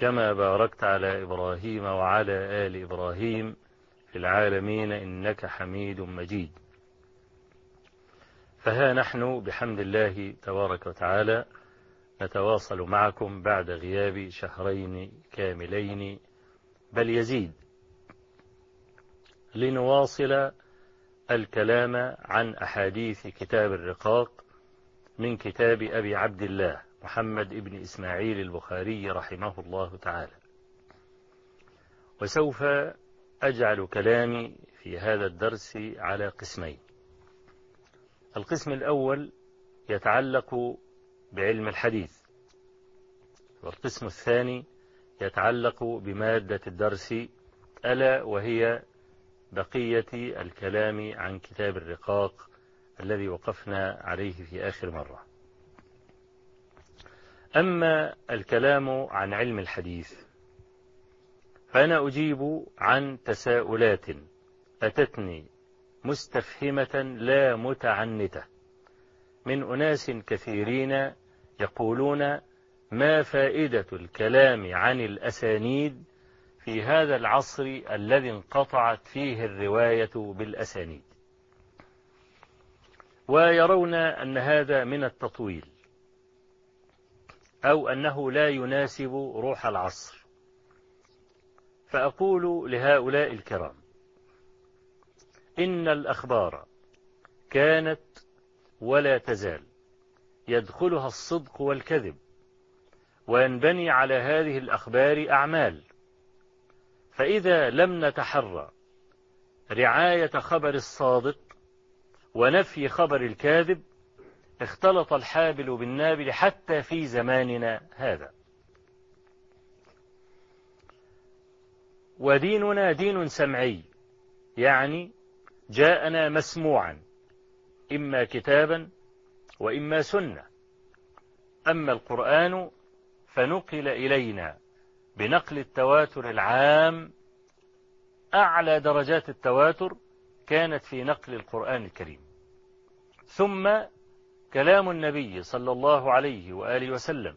كما باركت على إبراهيم وعلى آل إبراهيم في العالمين إنك حميد مجيد. فها نحن بحمد الله تبارك وتعالى نتواصل معكم بعد غياب شهرين كاملين بل يزيد لنواصل الكلام عن أحاديث كتاب الرقاق من كتاب أبي عبد الله. محمد ابن إسماعيل البخاري رحمه الله تعالى. وسوف أجعل كلامي في هذا الدرس على قسمين. القسم الأول يتعلق بعلم الحديث والقسم الثاني يتعلق بمادة الدرس ألا وهي بقية الكلام عن كتاب الرقاق الذي وقفنا عليه في آخر مرة. أما الكلام عن علم الحديث فأنا أجيب عن تساؤلات أتتني مستفهمة لا متعنتة. من أناس كثيرين يقولون ما فائدة الكلام عن الأسانيد في هذا العصر الذي انقطعت فيه الرواية بالأسانيد. ويرون أن هذا من التطويل. أو أنه لا يناسب روح العصر. فأقول لهؤلاء الكرام إن الأخبار كانت ولا تزال يدخلها الصدق والكذب وينبني على هذه الأخبار أعمال. فإذا لم نتحرى رعاية خبر الصادق ونفي خبر الكاذب اختلط الحابل بالنابل حتى في زماننا هذا. وديننا دين سمعي يعني جاءنا مسموعا إما كتابا وإما سنة. أما القرآن فنقل إلينا بنقل التواتر العام. أعلى درجات التواتر كانت في نقل القرآن الكريم. ثم كلام النبي صلى الله عليه وآله وسلم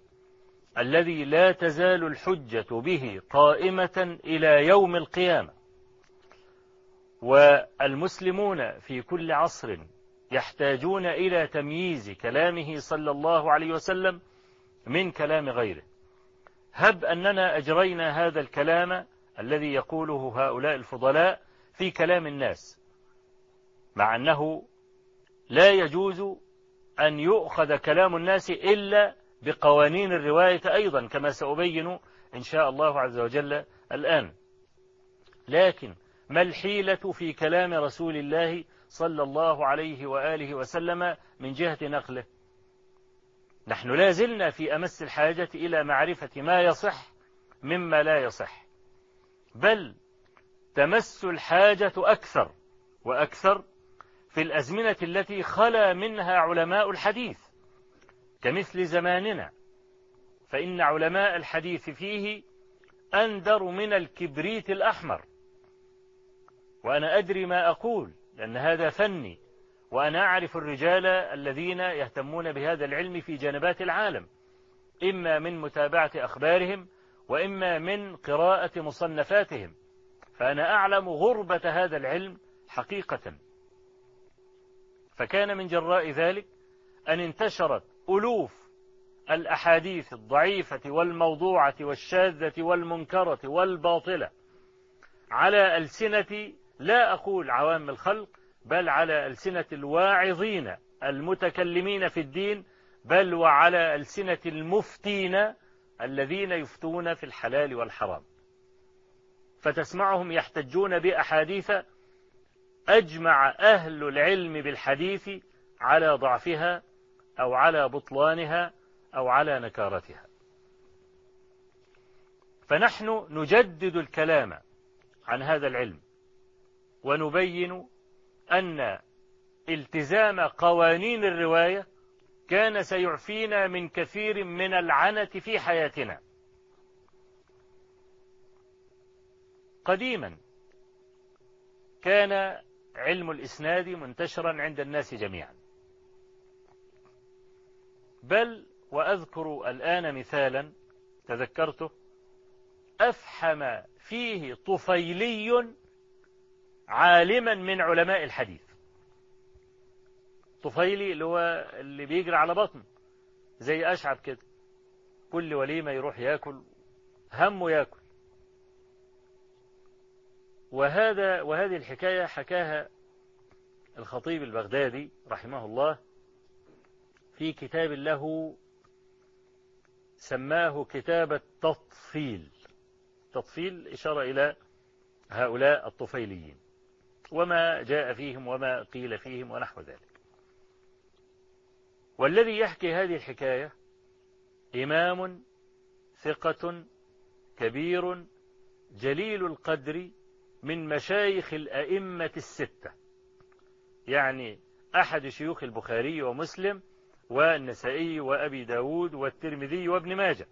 الذي لا تزال الحجة به قائمة إلى يوم القيامة. والمسلمون في كل عصر يحتاجون إلى تمييز كلامه صلى الله عليه وسلم من كلام غيره. هب أننا أجرينا هذا الكلام الذي يقوله هؤلاء الفضلاء في كلام الناس مع أنه لا يجوز أن يؤخذ كلام الناس إلا بقوانين الرواية أيضا كما سأبين إن شاء الله عز وجل الآن. لكن ما الحيلة في كلام رسول الله صلى الله عليه وآله وسلم من جهة نقله؟ نحن لا زلنا في أمس الحاجة إلى معرفة ما يصح مما لا يصح. بل تمس الحاجة أكثر وأكثر في الأزمنة التي خلا منها علماء الحديث كمثل زماننا. فإن علماء الحديث فيه أندر من الكبريت الأحمر. وأنا أدري ما أقول لأن هذا فني. وأنا أعرف الرجال الذين يهتمون بهذا العلم في جنبات العالم. إما من متابعة أخبارهم وإما من قراءة مصنفاتهم. فأنا أعلم غربة هذا العلم حقيقة. فكان من جراء ذلك أن انتشرت ألوف الأحاديث الضعيفة والموضوعة والشاذة والمنكرة والباطلة على ألسنة لا أقول عوام الخلق بل على ألسنة الواعظين المتكلمين في الدين بل وعلى ألسنة المفتين الذين يفتون في الحلال والحرام. فتسمعهم يحتجون بأحاديث أجمع أهل العلم بالحديث على ضعفها أو على بطلانها أو على نكارتها. فنحن نجدد الكلام عن هذا العلم ونبين أن التزام قوانين الرواية كان سيعفينا من كثير من العنة في حياتنا. قديما كان علم الإسناد منتشرا عند الناس جميعا. بل وأذكر الآن مثالا تذكرته أفحم فيه طفيلي عالما من علماء الحديث. طفيلي اللي هو اللي بيجري على بطن زي أشعب كده كل وليمة يروح ياكل همه ياكل. وهذا وهذه الحكاية حكاها الخطيب البغدادي رحمه الله في كتاب له سماه كتاب التطفيل. تطفيل إشارة إلى هؤلاء الطفيليين. وما جاء فيهم وما قيل فيهم ونحو ذلك. والذي يحكي هذه الحكاية إمام ثقة كبير جليل القدر من مشايخ الأئمة الستة. يعني أحد شيوخ البخاري ومسلم والنسائي وأبي داود والترمذي وابن ماجه.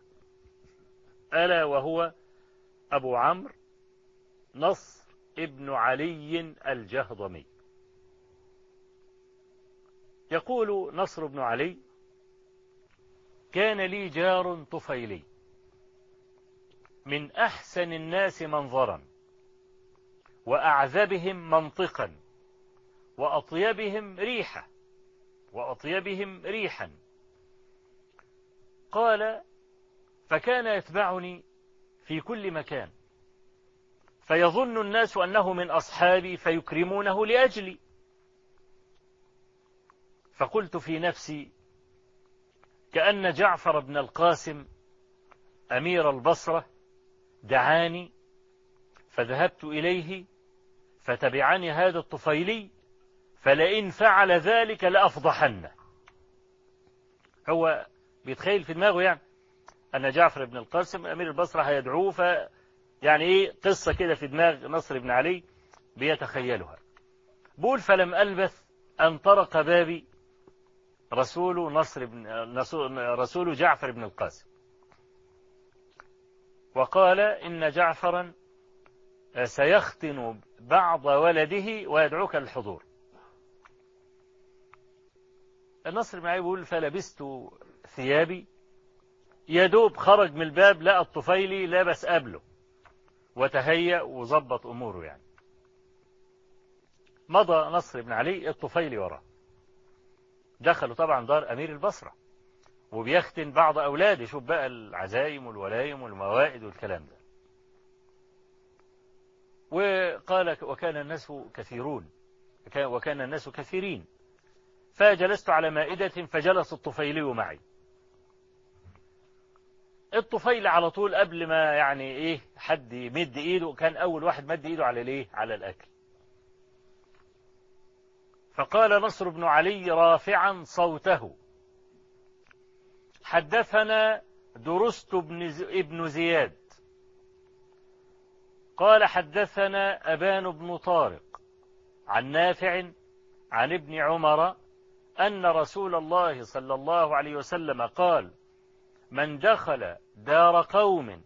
ألا وهو أبو عمرو نصر ابن علي الجهضمي. يقول نصر بن علي كان لي جار طفيلي. من أحسن الناس منظرا. وأعذبهم منطقا وأطيبهم ريحة وأطيبهم ريحا. قال فكان يتبعني في كل مكان فيظن الناس أنه من أصحابي فيكرمونه لأجلي. فقلت في نفسي كأن جعفر بن القاسم أمير البصرة دعاني فذهبت إليه فتبعني هذا الطفيلي فلئن فعل ذلك لأفضحنه. هو بيتخيل في دماغه يعني أن جعفر بن القاسم أمير البصرة هيدعوه ف يعني إيه قصة كده في دماغ نصر بن علي بيتخيلها. بقول فلم ألبث أن طرق بابي رسول نصر بن رسول جعفر بن القاسم. وقال إن جعفرا سيختن بعض ولده ويدعوك للحضور. النصر علي بيقول فلبست ثيابي يدوب خرج من الباب لقى الطفيلي لابس قبله وتهيأ وظبط أموره يعني. مضى نصر بن علي الطفيلي وراه. دخلوا طبعا دار أمير البصرة وبيختن بعض أولاده. شوف بقى العزايم والولايم والموائد والكلام ده. وقال وكان الناس كثيرون وكان الناس كثيرين. فجلست على مائدة فجلس الطفيلي معي. الطفيل على طول قبل ما يعني إيه حد يمد إيده كان أول واحد مد إيده على الإيه؟ على الأكل. فقال نصر بن علي رافعا صوته. حدثنا درست ابن زياد. قال حدثنا أبان بن طارق عن نافع عن ابن عمر أن رسول الله صلى الله عليه وسلم قال من دخل دار قوم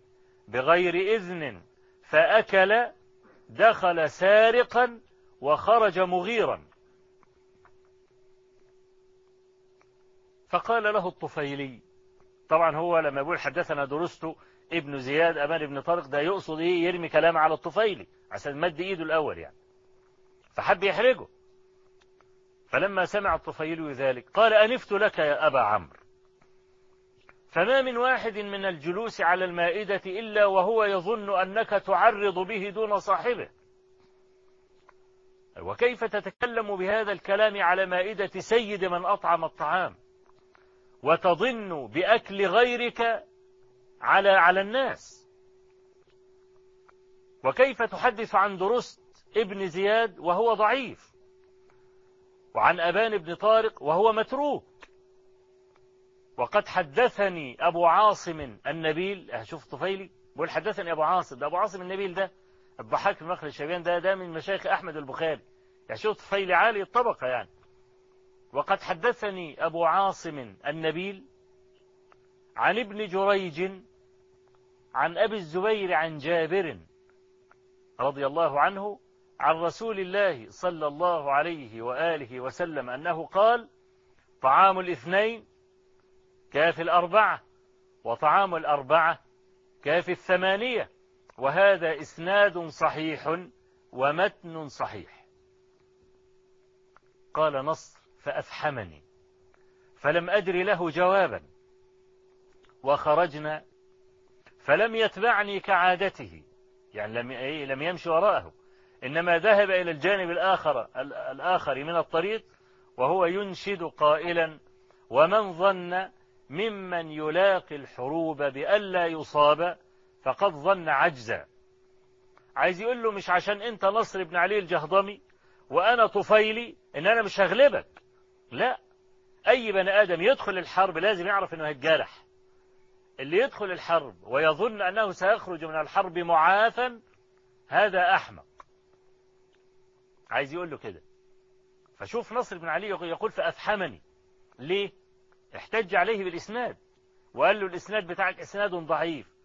بغير إذن فأكل دخل سارقا وخرج مغيرا. فقال له الطفيلي طبعا هو لما يقول حدثنا درست ابن زياد أمان ابن طارق ده يقصد إيه؟ يرمي كلام على الطفيلي عشان مد إيده الأول يعني. فحب يحرجه. فلما سمع الطفيلي ذلك قال أنفت لك يا أبا عمرو. فما من واحد من الجلوس على المائدة إلا وهو يظن أنك تعرض به دون صاحبه. وكيف تتكلم بهذا الكلام على مائدة سيد من أطعم الطعام؟ وتظن بأكل غيرك على على الناس. وكيف تحدث عن درست ابن زياد وهو ضعيف؟ وعن أبان بن طارق وهو متروك. وقد حدثني أبو عاصم النبيل شوف طفيلي بقول حدثني أبو عاصم ده أبو عاصم النبيل ده الضحاك في مخرج الشبيان ده ده من مشايخ أحمد البخاري. يعني شوف طفيلي عالي الطبقة يعني. وقد حدثني أبو عاصم النبيل عن ابن جريج عن أبي الزبير عن جابر رضي الله عنه عن رسول الله صلى الله عليه وآله وسلم أنه قال طعام الاثنين كافي الأربعة وطعام الأربعة كافي الثمانية وهذا إسناد صحيح ومتن صحيح. قال نصر فأفحمني فلم أدر له جوابا. وخرجنا فلم يتبعني كعادته. يعني لم لم يمشي وراءه. إنما ذهب إلى الجانب الآخر الآخر من الطريق وهو ينشد قائلا ومن ظن ممن يلاقي الحروب بألا يصاب فقد ظن عجزا. عايز يقول له مش عشان أنت نصر بن علي الجهضمي وأنا طفيلي إن أنا مش هغلبك. لا. أي بني آدم يدخل الحرب لازم يعرف إنه هيتجرح اللي يدخل الحرب ويظن أنه سيخرج من الحرب معافا هذا أحمق. عايز يقول له كده. فشوف نصر بن علي يقول فأفحمني. ليه؟ احتج عليه بالإسناد. وقال له الإسناد بتاعك إسناد ضعيف.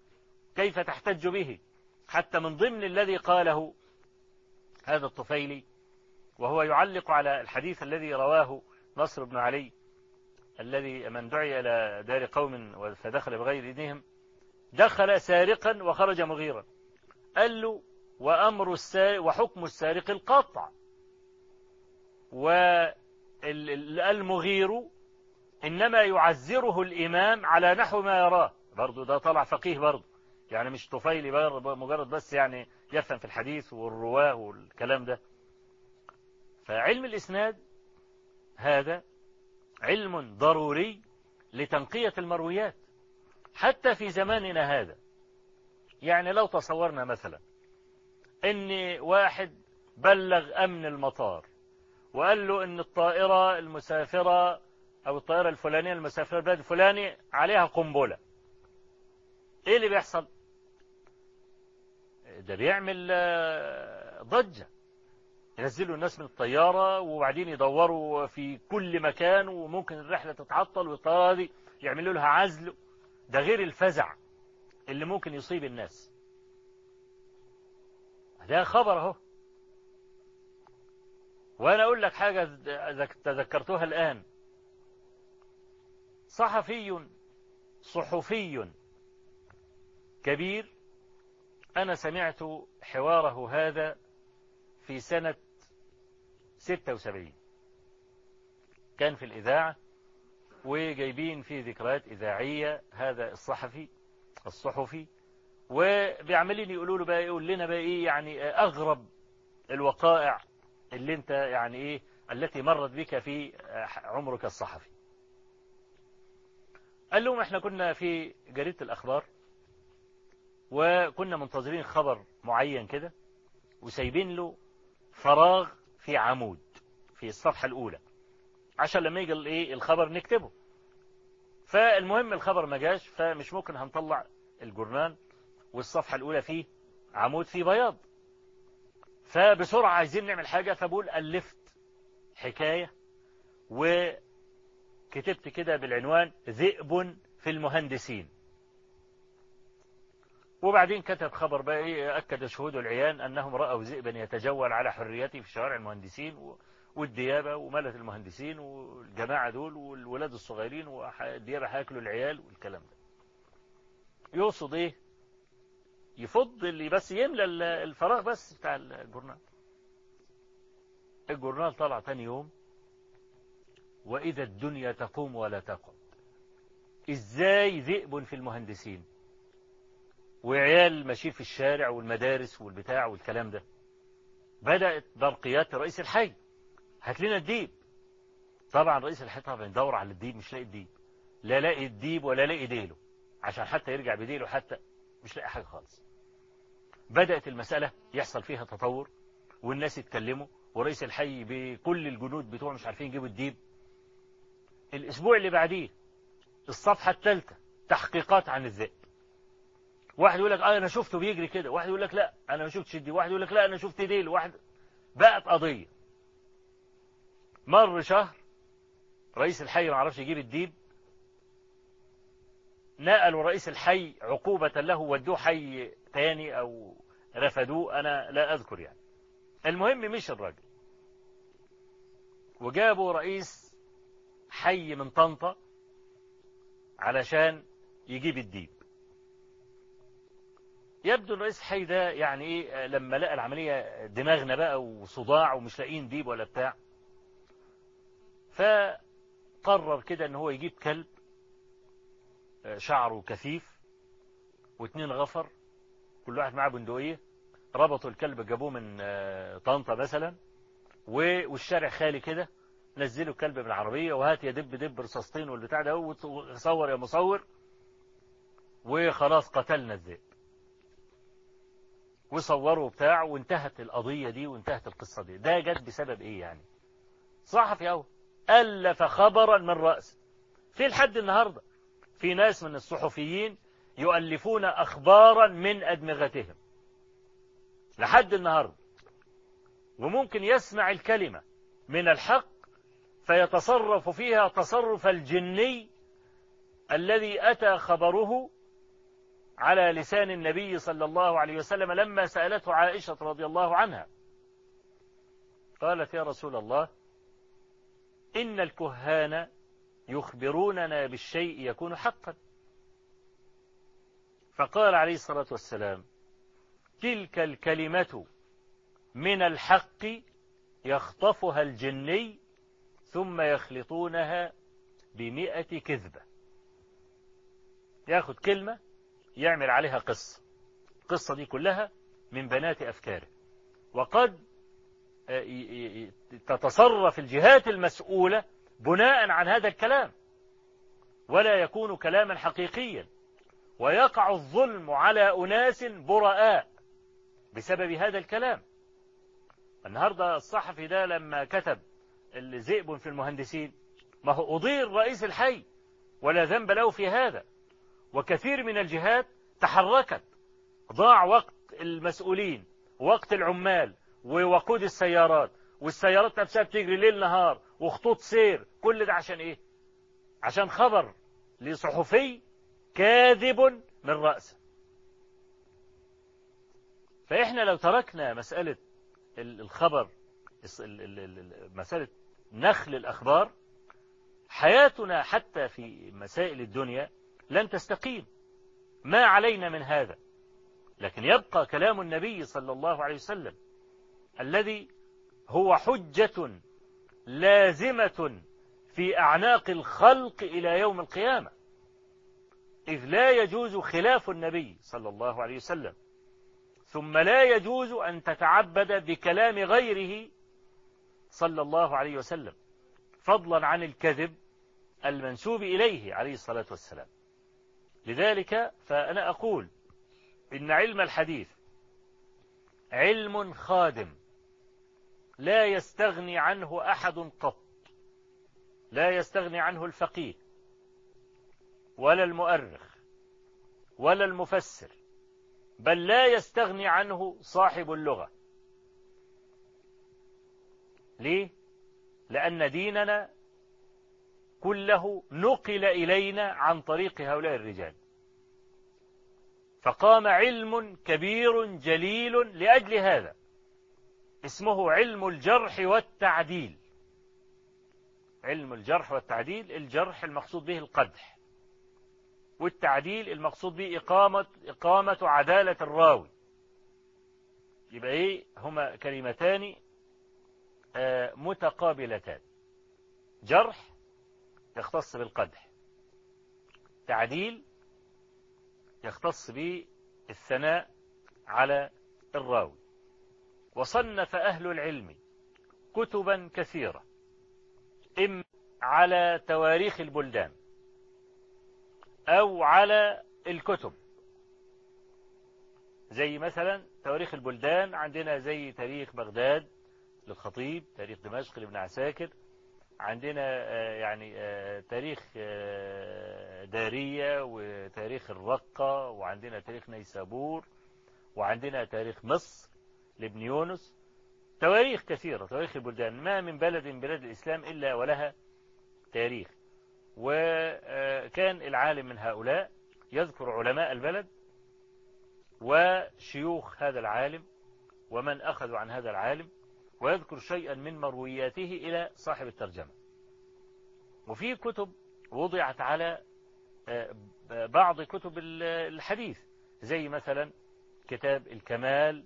كيف تحتج به؟ حتى من ضمن الذي قاله هذا الطفيلي وهو يعلق على الحديث الذي رواه نصر بن علي الذي من دعي إلى دار قوم فدخل بغير إذنهم دخل سارقا وخرج مغيرا. قال له وأمر السارق وحكم السارق القطع والمغير إنما يعزره الإمام على نحو ما يراه. برضه ده طلع فقيه برضه يعني مش طفيلي مجرد بس يعني يفهم في الحديث والرواة والكلام ده. فعلم الإسناد هذا علم ضروري لتنقية المرويات حتى في زماننا هذا. يعني لو تصورنا مثلا ان واحد بلغ أمن المطار وقال له إن الطائرة المسافرة أو الطائرة الفلانية المسافرة البلد الفلاني عليها قنبلة. إيه اللي بيحصل؟ ده بيعمل آه، ضجة. ينزلوا الناس من الطيارة وبعدين يدوروا في كل مكان وممكن الرحلة تتعطل والطيارة دي يعملوا لها عزل. ده غير الفزع اللي ممكن يصيب الناس. ده خبر اهو. وأنا أقول لك حاجة تذكرتها الآن. صحفي صحفي كبير أنا سمعت حواره هذا في سنة 76 كان في الإذاعة وجايبين في ذكريات إذاعية هذا الصحفي الصحفي وبيعملين يقولوا له بقى يقول لنا بقى إيه يعني أغرب الوقائع اللي أنت يعني إيه التي مرت بك في عمرك الصحفي. قال لهم إحنا كنا في جريدة الأخبار وكنا منتظرين خبر معين كده وسايبين له فراغ في عمود في الصفحة الأولى عشان لما يجي الإيه الخبر نكتبه. فالمهم الخبر ما جاش فمش ممكن هنطلع الجورنال والصفحة الأولى فيه عمود فيه بياض. فبسرعة عايزين نعمل حاجة فبقول ألفت حكاية و كتبت كده بالعنوان ذئب في المهندسين. وبعدين كتب خبر بقى إيه أكد شهود العيان أنهم رأوا ذئبا يتجول على حريته في شوارع المهندسين والديابة وملة المهندسين والجماعة دول والولاد الصغيرين والديابة هياكلوا العيال والكلام ده. يقصد إيه؟ يفض اللي بس يملى الفراغ بس بتاع الجورنال. الجورنال طلع تاني يوم وإذا الدنيا تقوم ولا تقعد. إزاي ذئب في المهندسين؟ وعيال ماشيين في الشارع والمدارس والبتاع والكلام ده. بدأت برقيات رئيس الحي. هات لنا الديب. طبعا رئيس الحي طبعا يدور على الديب مش لاقي الديب. لا لاقي الديب ولا لاقي ديله عشان حتى يرجع بديله حتى مش لاقي حاجة خالص. بدأت المسألة يحصل فيها تطور والناس يتكلموا ورئيس الحي بكل الجنود بتوعه مش عارفين يجيبوا الديب. الأسبوع اللي بعديه الصفحة الثالثة تحقيقات عن الذئب. واحد يقول لك آه أنا شفته بيجري كده. واحد يقول لك لا أنا ما شفتش دي. واحد يقول لك لا أنا شفت ديل واحد بقت قضية. مر شهر رئيس الحي ما عرفش يجيب الديب نقلوا رئيس الحي عقوبة له ودوه حي تاني أو رفدوه. أنا لا أذكر يعني. المهم مش الراجل وجابوا رئيس حي من طنطا علشان يجيب الديب يبدو الرئيس الحي ده يعني إيه لما لقى العملية دماغنا بقى وصداع ومش لاقيين ديب ولا بتاع. فقرر كده ان هو يجيب كلب شعره كثيف واتنين غفر كل واحد معاه بندقية. ربطوا الكلب جابوه من طنطا مثلا والشارع خالي كده نزلوا الكلب من العربية وهات يا دب دب رصاصتين والبتاع ده وصور يا مصور وخلاص قتلنا الذئب. وصوروا بتاع وانتهت القضية دي وانتهت القصة دي. ده جت بسبب إيه يعني؟ صحفي أهو ألف خبرا من رأس. في لحد النهاردة في ناس من الصحفيين يؤلفون أخبارا من أدمغتهم. لحد النهاردة. وممكن يسمع الكلمة من الحق فيتصرف فيها تصرف الجني الذي أتى خبره على لسان النبي صلى الله عليه وسلم لما سألته عائشة رضي الله عنها. قالت يا رسول الله إن الكهان يخبروننا بالشيء يكون حقا. فقال عليه الصلاة والسلام تلك الكلمة من الحق يخطفها الجني ثم يخلطونها بمئة كذبة. ياخد كلمة يعمل عليها قصة. القصة دي كلها من بنات أفكاره. وقد تتصرف الجهات المسؤولة بناء عن هذا الكلام. ولا يكون كلاما حقيقيا. ويقع الظلم على أناس براء بسبب هذا الكلام. النهاردة الصحفي ده لما كتب الذئب في المهندسين ما هو أضير رئيس الحي ولا ذنب له في هذا. وكثير من الجهات تحركت. ضاع وقت المسؤولين وقت العمال ووقود السيارات والسيارات نفسها بتجري ليل نهار وخطوط سير كل ده عشان إيه؟ عشان خبر لصحفي كاذب من رأسه. فإحنا لو تركنا مسألة الخبر مسألة نخل الأخبار حياتنا حتى في مسائل الدنيا لن تستقيم. ما علينا من هذا. لكن يبقى كلام النبي صلى الله عليه وسلم الذي هو حجة لازمة في أعناق الخلق إلى يوم القيامة. إذ لا يجوز خلاف النبي صلى الله عليه وسلم. ثم لا يجوز أن تتعبد بكلام غيره صلى الله عليه وسلم. فضلا عن الكذب المنسوب إليه عليه الصلاة والسلام. لذلك فأنا أقول إن علم الحديث علم خادم لا يستغني عنه أحد قط لا يستغني عنه الفقيه ولا المؤرخ ولا المفسر بل لا يستغني عنه صاحب اللغة ليه؟ لأن ديننا كله نقل إلينا عن طريق هؤلاء الرجال. فقام علم كبير جليل لأجل هذا اسمه علم الجرح والتعديل. علم الجرح والتعديل الجرح المقصود به القدح والتعديل المقصود به إقامة, إقامة عدالة الراوي. يبقى إيه؟ هما كلمتان آه متقابلتان. جرح يختص بالقدح. تعديل يختص بالثناء على الراوي. وصنف أهل العلم كتبا كثيرة. إما على تواريخ البلدان أو على الكتب. زي مثلا تواريخ البلدان عندنا زي تاريخ بغداد للخطيب تاريخ دمشق لابن عساكر عندنا يعني تاريخ دارية وتاريخ الرقة وعندنا تاريخ نيسابور وعندنا تاريخ مصر لابن يونس. تواريخ كثيرة تواريخ البلدان. ما من بلد من بلاد الإسلام إلا ولها تاريخ. وكان العالم من هؤلاء يذكر علماء البلد وشيوخ هذا العالم ومن أخذوا عن هذا العالم ويذكر شيئا من مروياته إلى صاحب الترجمة. وفي كتب وضعت على بعض كتب الحديث زي مثلا كتاب الكمال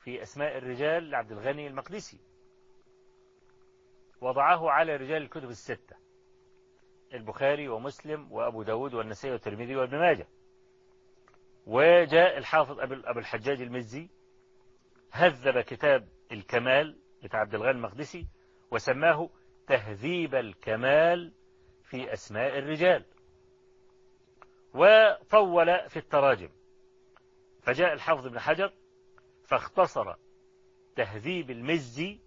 في أسماء الرجال لعبد الغني المقدسي. وضعه على رجال الكتب الستة البخاري ومسلم وأبو داود والنسائي والترمذي وابن ماجه. وجاء الحافظ أبو الحجاج المزي هذب كتاب الكمال بتاع عبد الغني المقدسي وسماه تهذيب الكمال في أسماء الرجال. وطول في التراجم. فجاء الحافظ ابن حجر فاختصر تهذيب المزي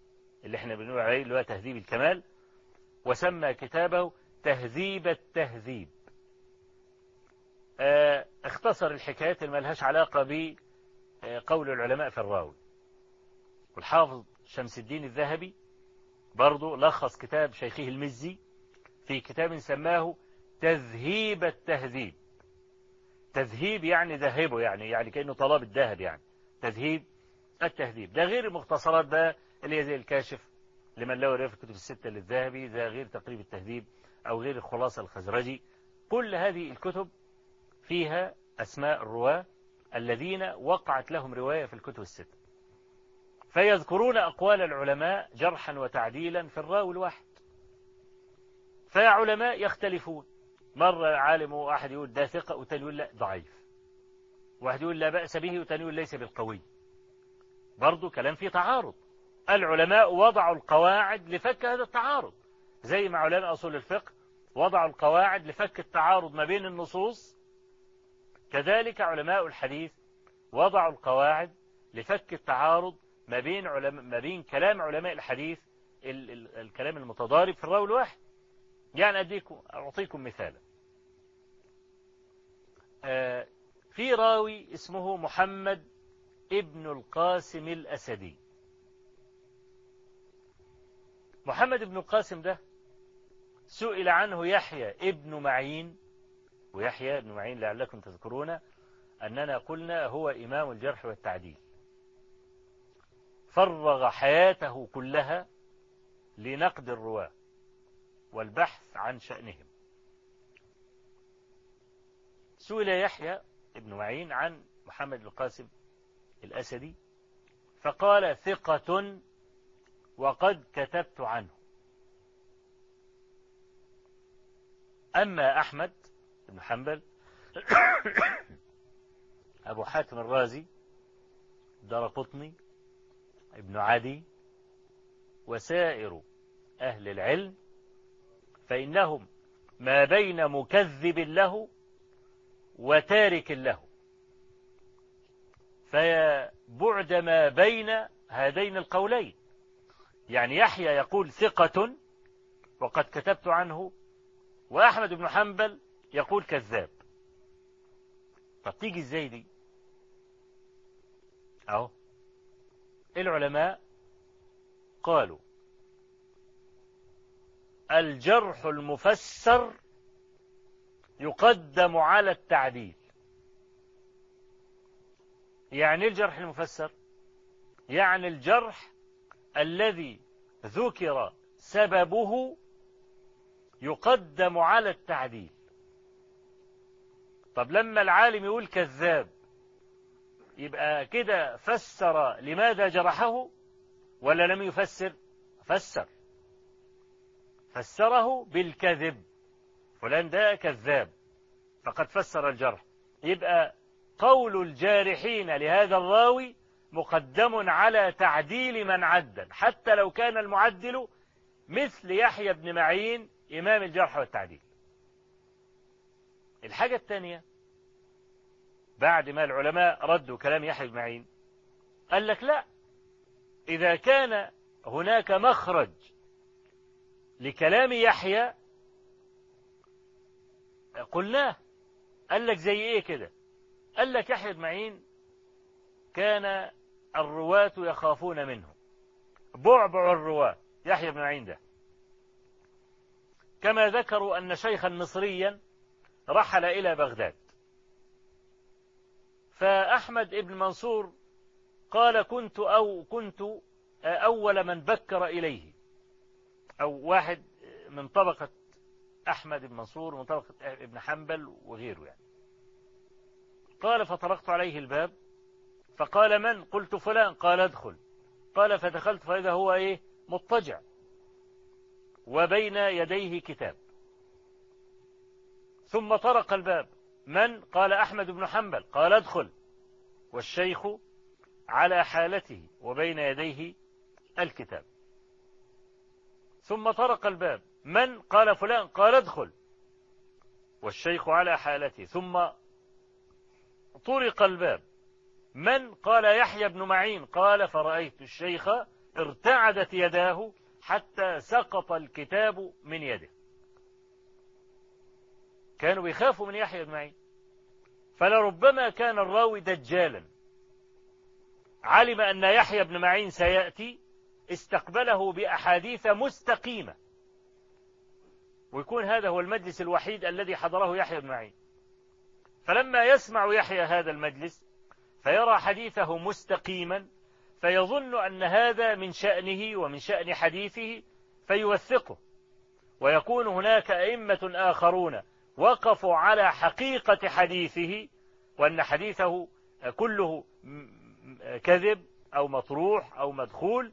اللي إحنا بنقول عليه اللي هو تهذيب الكمال وسمى كتابه تهذيب التهذيب. آه اختصر الحكايات اللي ملهاش علاقة بقول العلماء في الراوي. والحافظ شمس الدين الذهبي برضو لخص كتاب شيخه المزي في كتاب سماه تذهيب التهذيب. تذهيب يعني ذهبه يعني يعني كأنه طلب الذهب يعني. تذهيب التهذيب. ده غير المختصرات بقى اللي هي زي الكاشف لمن لا يرى في الكتب الستة للذهبي ده غير تقريب التهذيب أو غير الخلاصة الخزرجي. كل هذه الكتب فيها أسماء الرواة الذين وقعت لهم رواية في الكتب الستة. فيذكرون أقوال العلماء جرحا وتعديلا في الراوي الواحد. فعلماء يختلفون. مرة عالم واحد يقول ده ثقة وتاني يقول لا ضعيف. واحد يقول لا بأس به وتاني يقول ليس بالقوي. برضو كلام فيه تعارض. العلماء وضعوا القواعد لفك هذا التعارض. زي ما علماء أصول الفقه وضعوا القواعد لفك التعارض ما بين النصوص كذلك علماء الحديث وضعوا القواعد لفك التعارض ما بين علماء ما بين كلام علماء الحديث ال ال الكلام المتضارب في الراوي الواحد يعني أديكم أعطيكم مثالا. آه في راوي اسمه محمد ابن القاسم الأسدي. محمد ابن القاسم ده سئل عنه يحيى ابن معين ويحيى ابن معين لعلكم تذكرون أننا قلنا هو إمام الجرح والتعديل. فرغ حياته كلها لنقد الرواة والبحث عن شأنهم. سئل يحيى ابن معين عن محمد القاسم الأسدي فقال ثقة وقد كتبت عنه. أما أحمد بن حنبل أبو حاتم الرازي درقطني ابن عدي وسائر أهل العلم فإنهم ما بين مكذب له وتارك له. فيا بعد ما بين هذين القولين يعني يحيى يقول ثقة وقد كتبت عنه وأحمد بن حنبل يقول كذاب. طب تيجي إزاي دي؟ أهو. العلماء قالوا الجرح المفسر يقدم على التعديل. يعني الجرح المفسر؟ يعني الجرح الذي ذكر سببه يقدم على التعديل. طب لما العالم يقول كذاب يبقى كده فسر لماذا جرحه ولا لم يفسر؟ فسر. فسره بالكذب. فلان ده كذاب فقد فسر الجرح. يبقى قول الجارحين لهذا الراوي مقدم على تعديل من عدل حتى لو كان المعدل مثل يحيى بن معين إمام الجرح والتعديل. الحاجة الثانية بعد ما العلماء ردوا كلام يحيى بن معين قال لك لا إذا كان هناك مخرج لكلام يحيى قلناه قال لك زي إيه كده؟ قال لك يحيى بن معين كان الرواة يخافون منه. بعبع الرواة يحيى بن معين ده. كما ذكروا أن شيخا مصريا رحل إلى بغداد. فأحمد بن منصور قال كنت أو كنت أول من بكر إليه. أو واحد من طبقة أحمد بن منصور من طبقة ابن حنبل وغيره يعني. قال فطرقت عليه الباب فقال من؟ قلت فلان. قال ادخل. قال فدخلت فإذا هو إيه؟ مضطجع. وبين يديه كتاب. ثم طرق الباب. من قال أحمد بن حنبل قال ادخل. والشيخ على حالته وبين يديه الكتاب. ثم طرق الباب. من قال فلان؟ قال ادخل. والشيخ على حالته. ثم طرق الباب. من قال يحيى بن معين؟ قال فرأيت الشيخ ارتعدت يداه حتى سقط الكتاب من يده. كانوا بيخافوا من يحيى بن معين. فلربما كان الراوي دجالا. علم أن يحيى بن معين سيأتي استقبله بأحاديث مستقيمة. ويكون هذا هو المجلس الوحيد الذي حضره يحيى بن معين. فلما يسمع يحيى هذا المجلس فيرى حديثه مستقيما فيظن أن هذا من شأنه ومن شأن حديثه فيوثقه. ويكون هناك أئمة آخرون وقفوا على حقيقة حديثه وأن حديثه كله كذب أو مطروح أو مدخول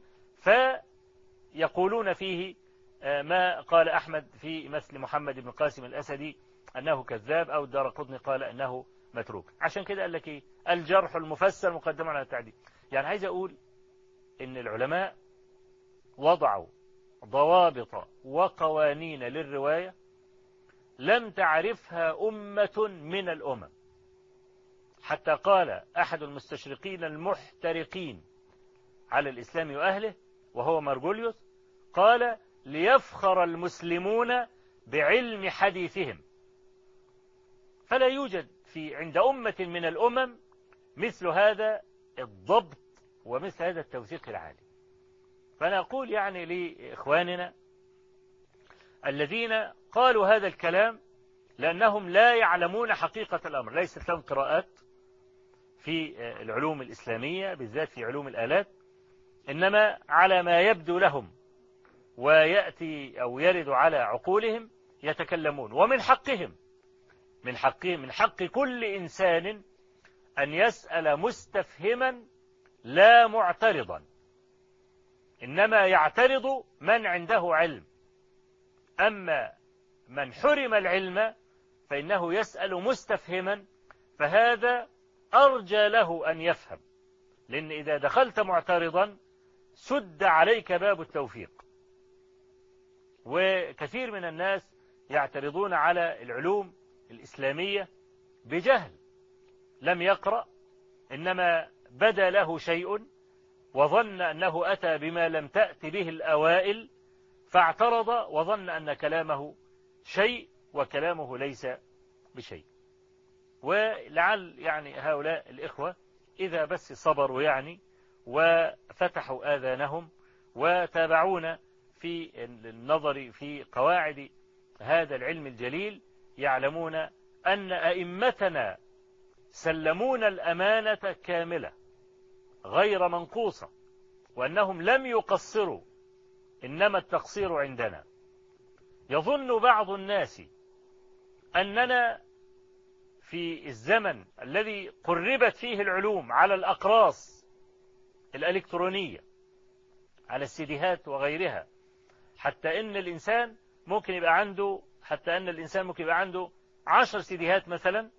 فيقولون فيه ما قال أحمد في مثل محمد بن قاسم الأسدي أنه كذاب أو الدار قطني قال أنه متروك. عشان كده قال لك إيه؟ الجرح المفسر مقدم على التعديل. يعني عايز أقول إن العلماء وضعوا ضوابط وقوانين للرواية لم تعرفها أمة من الأمم. حتى قال أحد المستشرقين المحترقين على الإسلام وأهله وهو مارجوليوس قال ليفخر المسلمون بعلم حديثهم. فلا يوجد في عند أمة من الأمم مثل هذا الضبط ومثل هذا التوثيق العالي. فأنا أقول يعني لإخواننا الذين قالوا هذا الكلام لأنهم لا يعلمون حقيقة الأمر. ليست لهم قراءات في العلوم الإسلامية بالذات في علوم الآلات إنما على ما يبدو لهم ويأتي أو يرد على عقولهم يتكلمون. ومن حقهم من حقهم من حق كل إنسان أن يسأل مستفهما لا معترضا. إنما يعترض من عنده علم. أما من حرم العلم فإنه يسأل مستفهما فهذا أرجى له أن يفهم. لأن إذا دخلت معترضا سد عليك باب التوفيق. وكثير من الناس يعترضون على العلوم الإسلامية بجهل. لم يقرأ إنما بدا له شيء وظن أنه أتى بما لم تأت به الأوائل فاعترض وظن أن كلامه شيء وكلامه ليس بشيء. ولعل يعني هؤلاء الإخوة إذا بس صبروا يعني وفتحوا آذانهم وتابعونا في النظر في قواعد هذا العلم الجليل يعلمون أن أئمتنا سلمونا الأمانة كاملة غير منقوصة وأنهم لم يقصروا. إنما التقصير عندنا. يظن بعض الناس أننا في الزمن الذي قربت فيه العلوم على الأقراص الإلكترونية على السيديهات وغيرها حتى إن الإنسان ممكن يبقى عنده حتى أن الإنسان ممكن يبقى عنده عشر سيديهات مثلا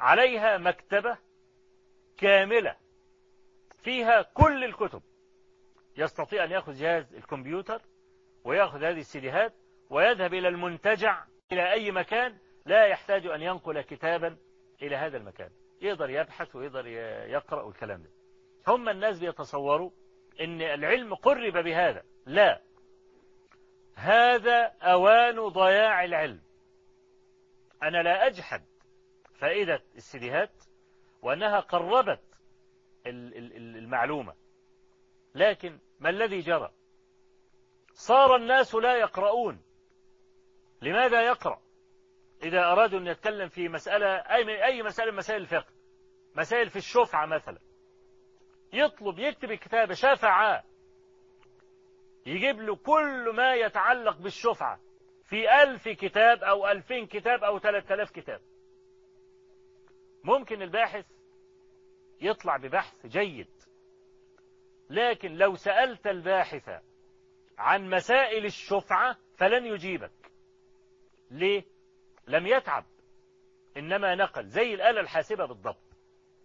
عليها مكتبة كاملة فيها كل الكتب يستطيع أن يأخذ جهاز الكمبيوتر ويأخذ هذه السيديهات ويذهب إلى المنتجع إلى أي مكان لا يحتاج أن ينقل كتابا إلى هذا المكان. يقدر يبحث ويقدر يقرأ الكلام ده. هم الناس بيتصوروا إن العلم قرب بهذا. لا. هذا أوان ضياع العلم. أنا لا أجحد فائدة السيديهات وأنها قربت المعلومة. لكن ما الذي جرى؟ صار الناس لا يقرؤون. لماذا يقرأ؟ إذا أرادوا أن يتكلم في مسألة أي, أي مسألة مسائل الفقه. مسائل في الشفعة مثلا. يطلب يكتب الكتاب شفعة يجيب له كل ما يتعلق بالشفعة. في ألف كتاب أو ألفين كتاب أو ثلاثة آلاف كتاب. ممكن الباحث يطلع ببحث جيد. لكن لو سألت الباحث عن مسائل الشفعة فلن يجيبك. ليه؟ لم يتعب. إنما نقل زي الآلة الحاسبة بالضبط.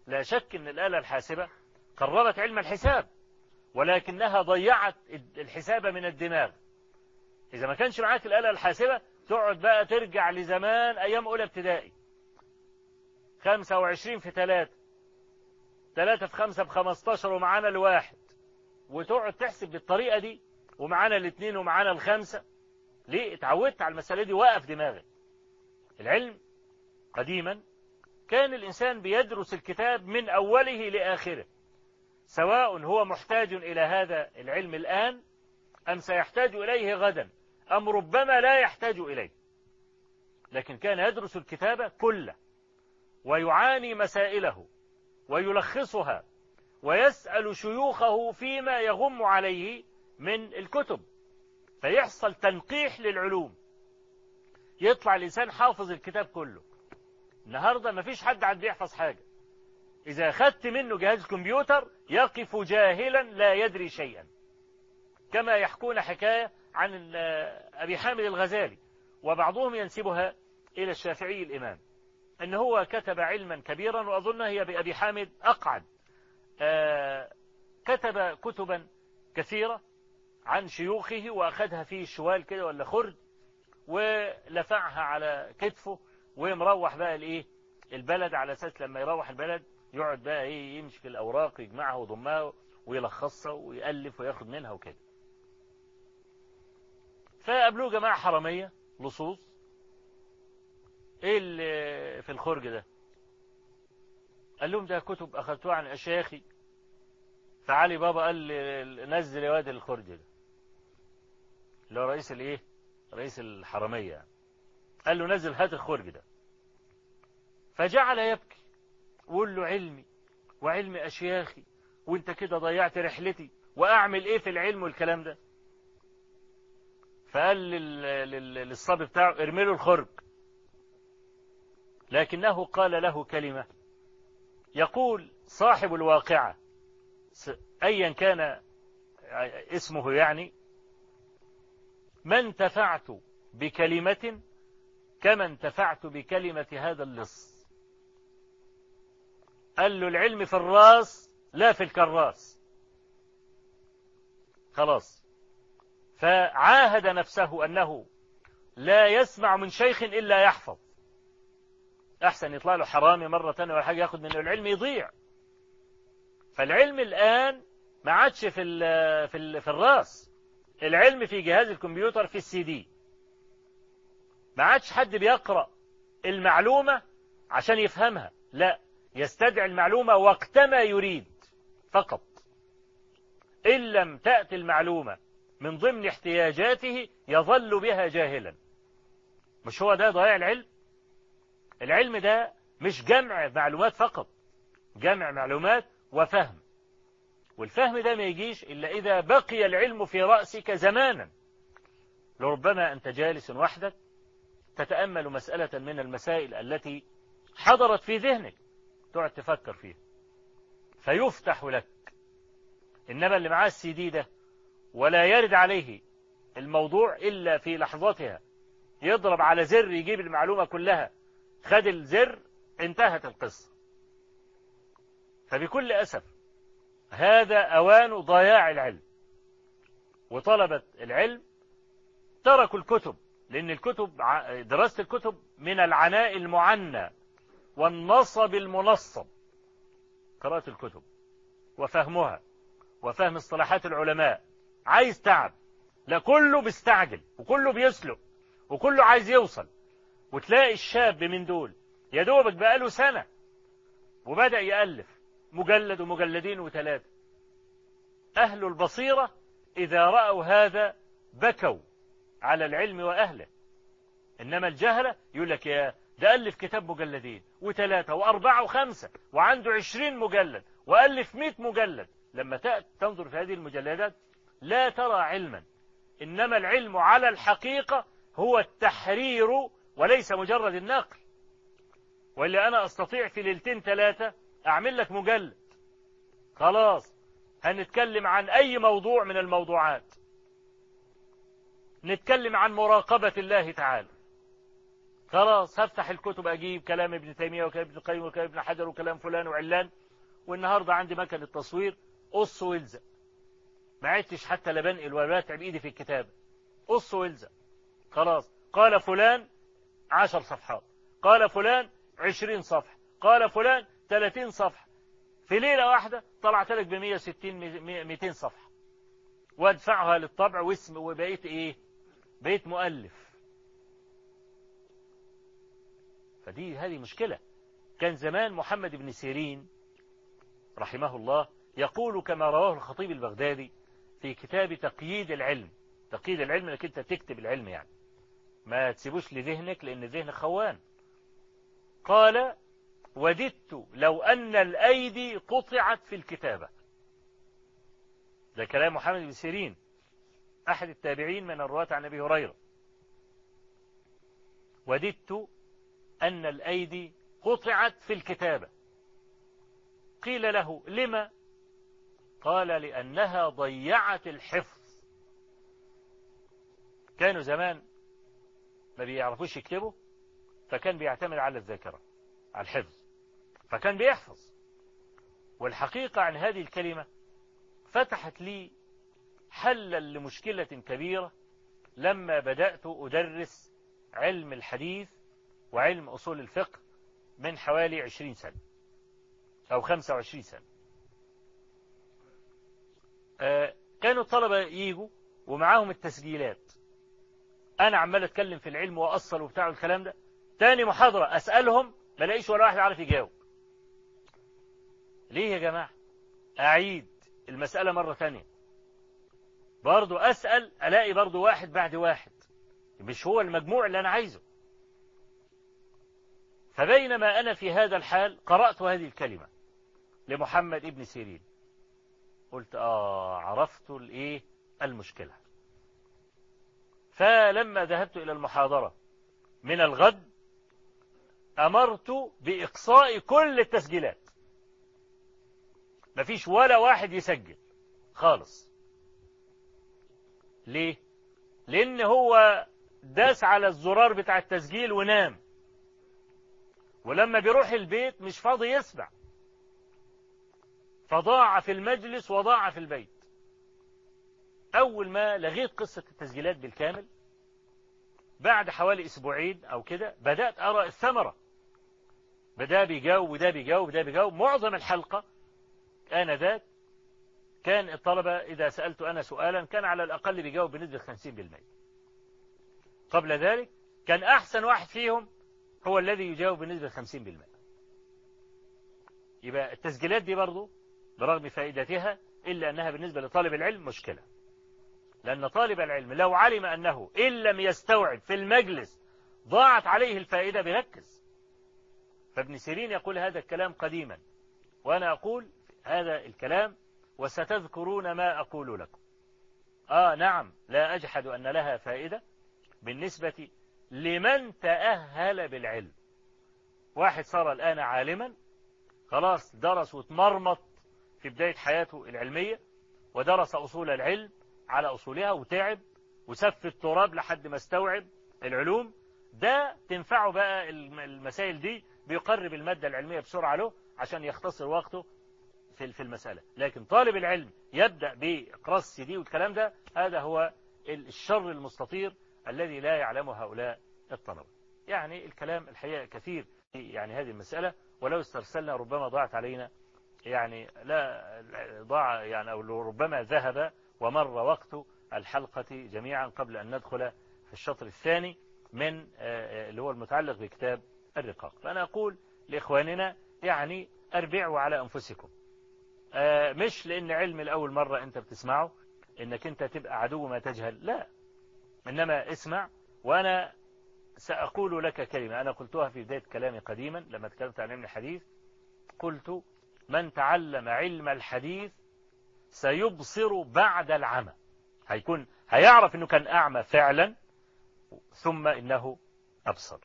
لا شك أن الآلة الحاسبة قربت علم الحساب ولكنها ضيعت الحساب من الدماغ. إذا ما كانش معاك الآلة الحاسبة تقعد بقى ترجع لزمان أيام أولى ابتدائي. خمسة وعشرين في ثلاثة ثلاثة في خمسة بخمستاشر ومعانا الواحد. وتقعد تحسب بالطريقة دي ومعانا الاثنين ومعانا الخمسة. ليه اتعودت على المسألة دي وقف دماغك؟ العلم قديما كان الإنسان بيدرس الكتاب من أوله لآخره سواء هو محتاج إلى هذا العلم الآن أم سيحتاج إليه غدا أم ربما لا يحتاج إليه. لكن كان يدرس الكتاب كله ويعاني مسائله ويلخصها ويسأل شيوخه فيما يغم عليه من الكتب. فيحصل تنقيح للعلوم. يطلع الإنسان حافظ الكتاب كله. النهاردة ما فيش حد عاد بيحفظ حاجة. إذا أخذت منه جهاز كمبيوتر يقف جاهلا لا يدري شيئا. كما يحكون حكاية عن أبي حامد الغزالي وبعضهم ينسبها إلى الشافعي الإمام. أن هو كتب علما كبيرا وأظن هي بأبي حامد أقعد. آه كتب كتبا كثيرة. عن شيوخه وأخذها في شوال كده ولا خرج ولفعها على كتفه ومروح بقى الإيه؟ البلد على أساس لما يروح البلد يقعد بقى إيه؟ يمسك الأوراق يجمعها ويضمها ويلخصها ويألف وياخد منها وكده. فقابلوه جماعة حرامية لصوص. إيه اللي في الخرج ده؟ قال لهم ده كتب اخذتوها عن اشياخي فعلي بابا قال نزل يا واد الخرج ده. اللي هو رئيس الايه؟ رئيس الحرمية. قال له نزل هات الخرج ده. فجعل يبكي. وقول له علمي وعلم أشياخي وانت كده ضيعت رحلتي وأعمل إيه في العلم والكلام ده؟ فقال للصبي بتاعه ارمي له الخرج. لكنه قال له كلمة. يقول صاحب الواقعة أيا كان اسمه يعني ما انتفعت بكلمة كما انتفعت بكلمة هذا اللص. قال له العلم في الراس لا في الكراس. خلاص. فعاهد نفسه أنه لا يسمع من شيخ إلا يحفظ. أحسن يطلع له حرامي مرة تانية ولا حاجة ياخد منه العلم يضيع. فالعلم الآن ما عادش في في ال في الراس. العلم في جهاز الكمبيوتر في السي دي. ما عادش حد بيقرأ المعلومة عشان يفهمها لا يستدعي المعلومة وقتما يريد فقط. إن لم تأتي المعلومة من ضمن احتياجاته يظل بها جاهلا. مش هو ده ضياع العلم؟ العلم ده مش جمع معلومات فقط جمع معلومات وفهم. والفهم ده ما يجيش إلا إذا بقي العلم في رأسك زمانا. لربما أنت جالس وحدك تتأمل مسألة من المسائل التي حضرت في ذهنك تقعد تفكر فيها. فيفتح لك. إنما اللي معاه السي دي ده ولا يرد عليه الموضوع إلا في لحظتها. يضرب على زر يجيب المعلومة كلها. خد الزر انتهت القصة. فبكل أسف هذا أوان ضياع العلم. وطلبة العلم تركوا الكتب لأن الكتب دراسة الكتب من العناء المعنى والنصب المنصب. قراءة الكتب وفهمها وفهم اصطلاحات العلماء. عايز تعب لا كله بيستعجل وكله بيسلق وكله عايز يوصل. وتلاقي الشاب من دول يا دوبك بقاله سنة وبدأ يألف. مجلد ومجلدين وثلاثة. أهل البصيرة إذا رأوا هذا بكوا على العلم وأهله. إنما الجهلة يقول لك يا ده ألف كتاب مجلدين وثلاثة وأربعة وخمسة وعنده عشرين مجلد وألف مئة مجلد. لما تنظر في هذه المجلدات لا ترى علما. إنما العلم على الحقيقة هو التحرير وليس مجرد النقل. واللي أنا أستطيع في ليلتين ثلاثة أعمل لك مجلد. خلاص هنتكلم عن أي موضوع من الموضوعات. نتكلم عن مراقبة الله تعالى. خلاص هفتح الكتب أجيب كلام ابن تيمية وكلام ابن القيم وكلام ابن حجر وكلام فلان وعلان. والنهاردة عندي مكان التصوير قص والزق ما عدتش حتى لا بنقل ولا إيدي في الكتاب قص والزق خلاص. قال فلان عشر صفحات. قال فلان عشرين صفحة. قال فلان ثلاثين صفحة. في ليلة واحدة طلعت لك بمية وستين ميتين صفحة. وادفعها للطبع واسم وبقيت إيه؟ بقيت مؤلف. فدي هذه مشكلة. كان زمان محمد بن سيرين رحمه الله يقول كما رواه الخطيب البغدادي في كتاب تقييد العلم. تقييد العلم إنك أنت تكتب العلم يعني. ما تسيبوش لذهنك لأن الذهن خوان. قال وددت لو أن الأيدي قطعت في الكتابة. ده كلام محمد بن سيرين أحد التابعين من الرواة عن أبي هريرة. وددت أن الأيدي قطعت في الكتابة. قيل له لما؟ قال لأنها ضيعت الحفظ. كانوا زمان ما بيعرفوش يكتبوا فكان بيعتمد على الذاكرة على الحفظ. فكان بيحفظ. والحقيقة عن هذه الكلمة فتحت لي حلا لمشكلة كبيرة لما بدأت أدرس علم الحديث وعلم أصول الفقه من حوالي عشرين سنة أو خمسة وعشرين سنة. آه كانوا الطلبة يجوا ومعاهم التسجيلات. أنا عمال أتكلم في العلم وأصل وبتاع الكلام ده. تاني محاضرة أسألهم ما لاقيش ولا واحد عارف يجاوب. ليه يا جماعة؟ أعيد المسألة مرة ثانية برضو أسأل ألاقي برضو واحد بعد واحد. مش هو المجموع اللي أنا عايزه. فبينما أنا في هذا الحال قرأت هذه الكلمة لمحمد ابن سيرين. قلت آه عرفت الإيه؟ المشكلة. فلما ذهبت إلى المحاضرة من الغد أمرت بإقصاء كل التسجيلات. مفيش ولا واحد يسجل. خالص. ليه؟ لأن هو داس على الزرار بتاع التسجيل ونام. ولما بيروح البيت مش فاضي يسمع. فضاع في المجلس وضاع في البيت. أول ما لغيت قصة التسجيلات بالكامل بعد حوالي أسبوعين أو كده بدأت أرى الثمرة. بدا بيجاوب وده بيجاوب وده بيجاوب. معظم الحلقة آنذاك كان الطلبة إذا سألت أنا سؤالا كان على الأقل بيجاوب بنسبة 50% قبل ذلك كان أحسن واحد فيهم هو الذي يجاوب بنسبة 50% يبقى التسجيلات دي برضو برغم فائدتها إلا أنها بالنسبة لطالب العلم مشكلة. لأن طالب العلم لو علم أنه إن لم يستوعب في المجلس ضاعت عليه الفائدة بيركز. فابن سيرين يقول هذا الكلام قديما. وأنا أقول هذا الكلام وستذكرون ما أقول لكم. آه نعم لا أجحد أن لها فائدة بالنسبة لمن تأهل بالعلم. واحد صار الآن عالما خلاص درس وتمرمط في بداية حياته العلمية ودرس أصول العلم على أصولها وتعب وسف التراب لحد ما استوعب العلوم. ده تنفعه بقى المسائل دي بيقرب المادة العلمية بسرعة له عشان يختصر وقته في في المسألة. لكن طالب العلم يبدأ بإقراص السي دي والكلام ده هذا هو الشر المستطير الذي لا يعلمه هؤلاء الطلبة. يعني الكلام الحقيقة كثير في يعني هذه المسألة ولو استرسلنا ربما ضاعت علينا يعني لا ضاع يعني أو ربما ذهب ومر وقت الحلقة جميعا قبل أن ندخل في الشطر الثاني من اللي هو المتعلق بكتاب الرقاق. فأنا أقول لإخواننا يعني أربعوا على أنفسكم. مش لأن علم الأول مرة أنت بتسمعه إنك أنت تبقى عدو ما تجهل. لا. إنما اسمع وأنا سأقول لك كلمة. أنا قلتها في بداية كلامي قديما لما تكلمت عن علم الحديث. قلت من تعلم علم الحديث سيبصر بعد العمى. هيكون هيعرف أنه كان أعمى فعلا ثم إنه أبصر.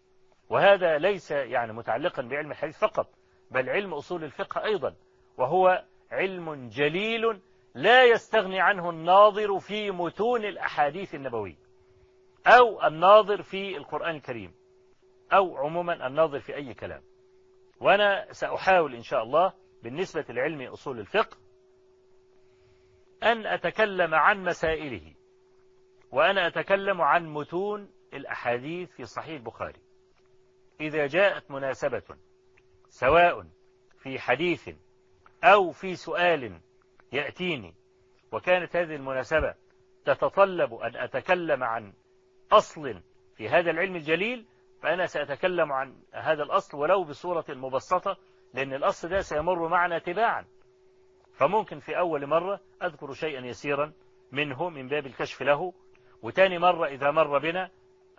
وهذا ليس يعني متعلقا بعلم الحديث فقط بل علم أصول الفقه أيضا. وهو علم جليل لا يستغني عنه الناظر في متون الأحاديث النبوية أو الناظر في القرآن الكريم أو عموما الناظر في أي كلام. وأنا سأحاول إن شاء الله بالنسبة لعلم أصول الفقه أن أتكلم عن مسائله وأنا أتكلم عن متون الأحاديث في صحيح البخاري. إذا جاءت مناسبة سواء في حديث أو في سؤال يأتيني وكانت هذه المناسبة تتطلب أن أتكلم عن أصل في هذا العلم الجليل فأنا سأتكلم عن هذا الأصل ولو بصورة مبسطة لأن الأصل ده سيمر معنا تباعا. فممكن في أول مرة أذكر شيئا يسيرا منه من باب الكشف له وتاني مرة إذا مر بنا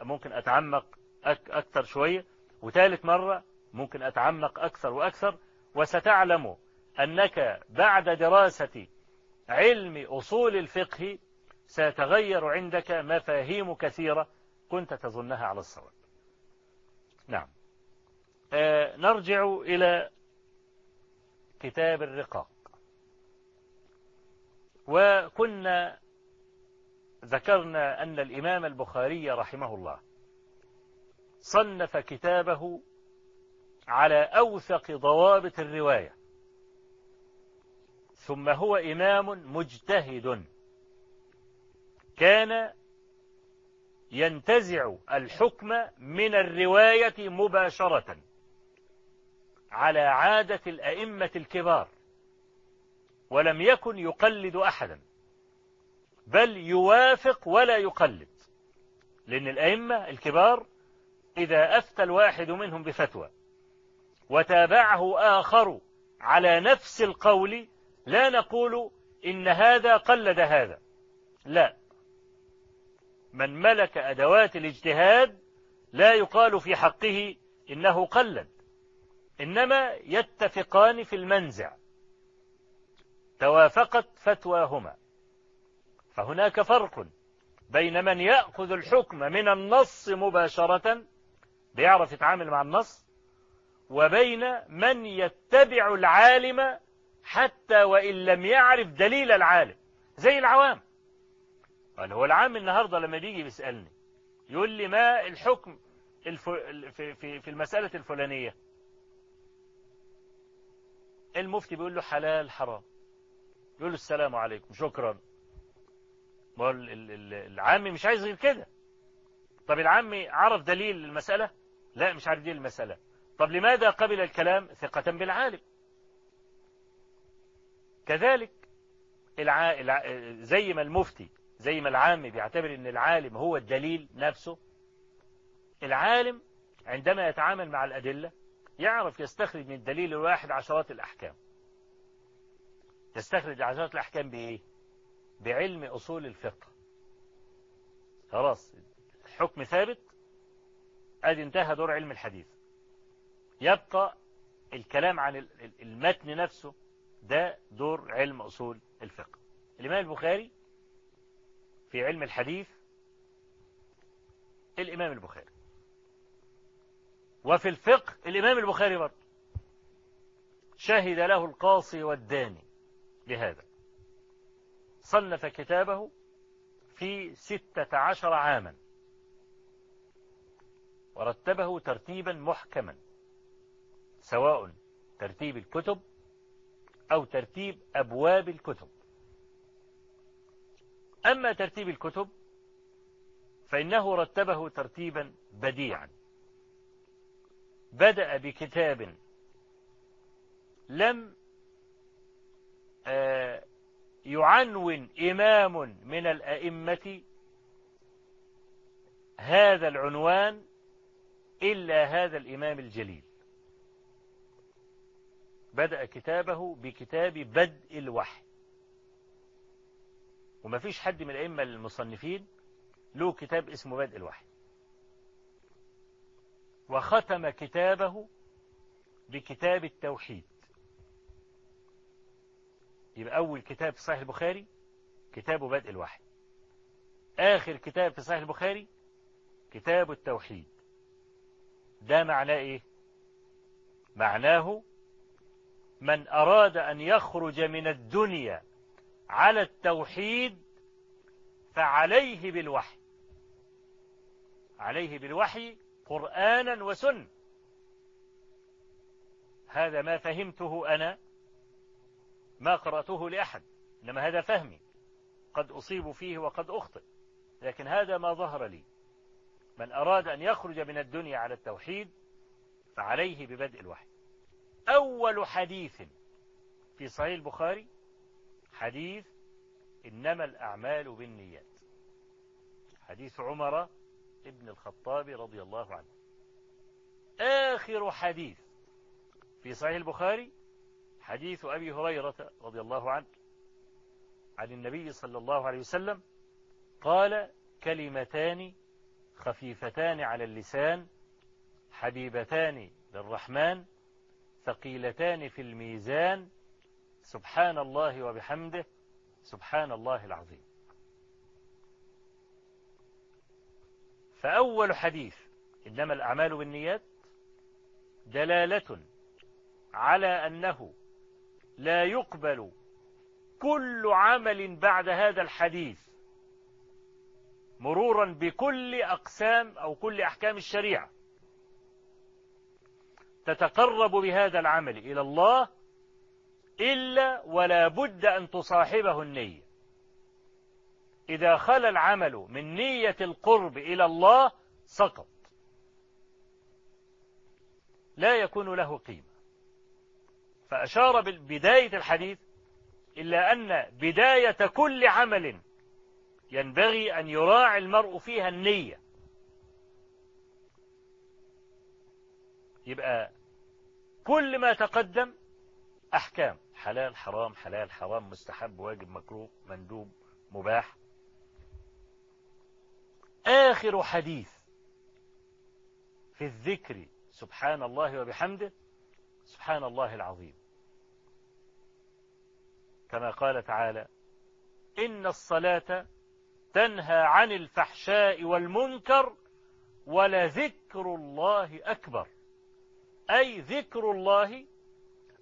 ممكن أتعمق أكثر شوية وثالث مرة ممكن أتعمق أكثر وأكثر وستعلم أنك بعد دراسة علم أصول الفقه سيتغير عندك مفاهيم كثيرة كنت تظنها على الصواب. نعم. آه نرجع إلى كتاب الرقاق. وكنا ذكرنا أن الإمام البخاري رحمه الله صنف كتابه على أوثق ضوابط الرواية. ثم هو إمام مجتهد. كان ينتزع الحكم من الرواية مباشرة على عادة الأئمة الكبار ولم يكن يقلد أحدا بل يوافق ولا يقلد لأن الأئمة الكبار إذا أفتى الواحد منهم بفتوى وتابعه آخر على نفس القول لا نقول إن هذا قلد هذا. لا. من ملك أدوات الاجتهاد لا يقال في حقه إنه قلد. إنما يتفقان في المنزع. توافقت فتواهما. فهناك فرق بين من يأخذ الحكم من النص مباشرة بيعرف يتعامل مع النص وبين من يتبع العالم حتى وإن لم يعرف دليل العالم. زي العوام. قال هو العام النهاردة لما بيجي بيسألني. يقول لي ما الحكم. في, في, في المسألة الفلانية. المفتي بيقول له حلال حرام. يقول له السلام عليكم شكرا. العامي مش عايز غير كده. طب العامي عرف دليل المسألة؟ لا مش عارف دليل المسألة. طب لماذا قبل الكلام ثقة بالعالم؟ كذلك الع... الع... زي ما المفتي زي ما العام بيعتبر إن العالم هو الدليل نفسه العالم عندما يتعامل مع الأدلة يعرف يستخرج من الدليل الواحد عشرات الأحكام. يستخرج عشرات الأحكام بإيه؟ بعلم أصول الفقه. خلاص حكم ثابت أدي انتهى دور علم الحديث. يبقى الكلام عن المتن نفسه ده دور علم أصول الفقه. الإمام البخاري في علم الحديث الإمام البخاري. وفي الفقه الإمام البخاري برضه. شهد له القاصي والداني بهذا. صنف كتابه في ستة عشر عاما. ورتبه ترتيبا محكما سواء ترتيب الكتب أو ترتيب أبواب الكتب. أما ترتيب الكتب فإنه رتبه ترتيبا بديعا. بدأ بكتاب لم آه، يعنون إمام من الأئمة هذا العنوان إلا هذا الإمام الجليل. بدأ كتابه بكتاب بدء الوحي. وما فيش حد من الأئمة المصنفين له كتاب اسمه بدء الوحي. وختم كتابه بكتاب التوحيد. يبقى أول كتاب في صحيح البخاري كتاب بدء الوحي. آخر كتاب في صحيح البخاري كتاب التوحيد. ده معناه إيه؟ معناه من أراد أن يخرج من الدنيا على التوحيد فعليه بالوحي. عليه بالوحي قرآنا وسنة. هذا ما فهمته أنا ما قرأته لأحد إنما هذا فهمي. قد أصيب فيه وقد أخطئ. لكن هذا ما ظهر لي. من أراد أن يخرج من الدنيا على التوحيد فعليه ببدء الوحي. أول حديث في صحيح البخاري حديث إنما الأعمال بالنيات. حديث عمر ابن الخطاب رضي الله عنه. آخر حديث في صحيح البخاري حديث أبي هريرة رضي الله عنه عن النبي صلى الله عليه وسلم قال كلمتان خفيفتان على اللسان حبيبتان للرحمن ثقيلتان في الميزان سبحان الله وبحمده سبحان الله العظيم. فأول حديث إنما الأعمال بالنيات دلالة على أنه لا يقبل كل عمل بعد هذا الحديث مرورا بكل أقسام أو كل أحكام الشريعة. تتقرب بهذا العمل إلى الله إلا ولا بد أن تصاحبه النية. إذا خلى العمل من نية القرب إلى الله سقط. لا يكون له قيمة. فأشار بداية الحديث إلا أن بداية كل عمل ينبغي أن يراعي المرء فيها النية. يبقى كل ما تقدم أحكام. حلال حرام حلال حرام مستحب واجب مكروه مندوب مباح. آخر حديث في الذكر سبحان الله وبحمده سبحان الله العظيم. كما قال تعالى إن الصلاة تنهى عن الفحشاء والمنكر ولذكر الله أكبر. أي ذكر الله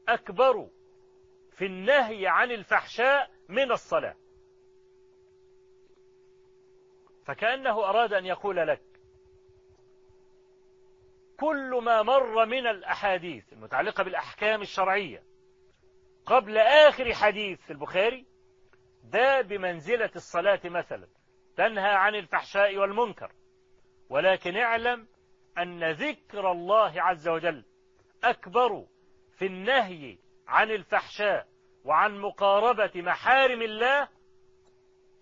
أكبر في النهي عن الفحشاء من الصلاة. فكأنه أراد أن يقول لك كل ما مر من الأحاديث المتعلقة بالأحكام الشرعية قبل آخر حديث في البخاري ده بمنزلة الصلاة مثلا تنهى عن الفحشاء والمنكر. ولكن اعلم أن ذكر الله عز وجل أكبر في النهي عن الفحشاء وعن مقاربة محارم الله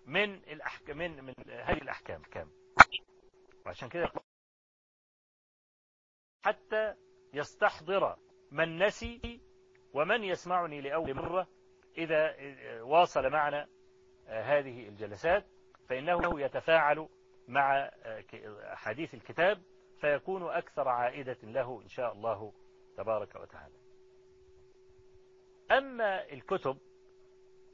من الأحكام من من هذه الأحكام. كام وعشان كده حتى يستحضر من نسي ومن يسمعني لأول مرة إذا واصل معنا هذه الجلسات فإنه يتفاعل مع حديث الكتاب فيكون أكثر عائدة له إن شاء الله تبارك وتعالى. أما الكتب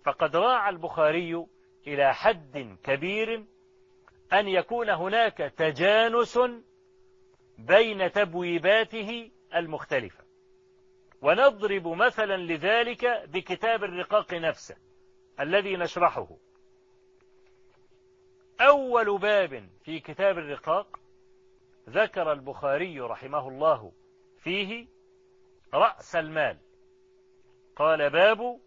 فقد راعى البخاري إلى حد كبير أن يكون هناك تجانس بين تبويباته المختلفة. ونضرب مثلا لذلك بكتاب الرقاق نفسه الذي نشرحه. أول باب في كتاب الرقاق ذكر البخاري رحمه الله فيه رأس المال. قال باب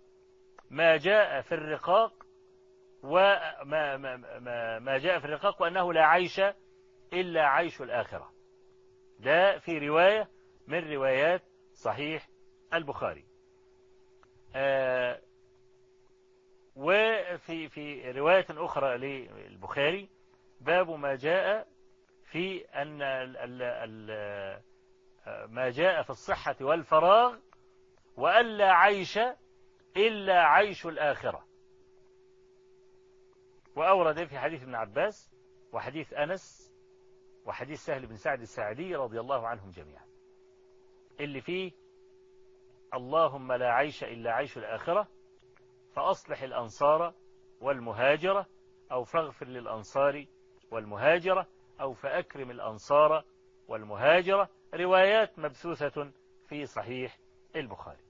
ما جاء في الرقاق وما ما ما ما جاء في الرقاق وأنه لا عيش إلا عيش الآخرة. ده في رواية من روايات صحيح البخاري. آه وفي في رواية أخرى للبخاري باب ما جاء في أن ال ال ال ما جاء في الصحة والفراغ وألا عيش إلا عيش الآخرة. وأورد في حديث ابن عباس وحديث أنس وحديث سهل بن سعد الساعدي رضي الله عنهم جميعا اللي فيه اللهم لا عيش إلا عيش الآخرة فأصلح الأنصار والمهاجرة أو فاغفر للأنصار والمهاجرة أو فأكرم الأنصار والمهاجرة روايات مبثوثة في صحيح البخاري.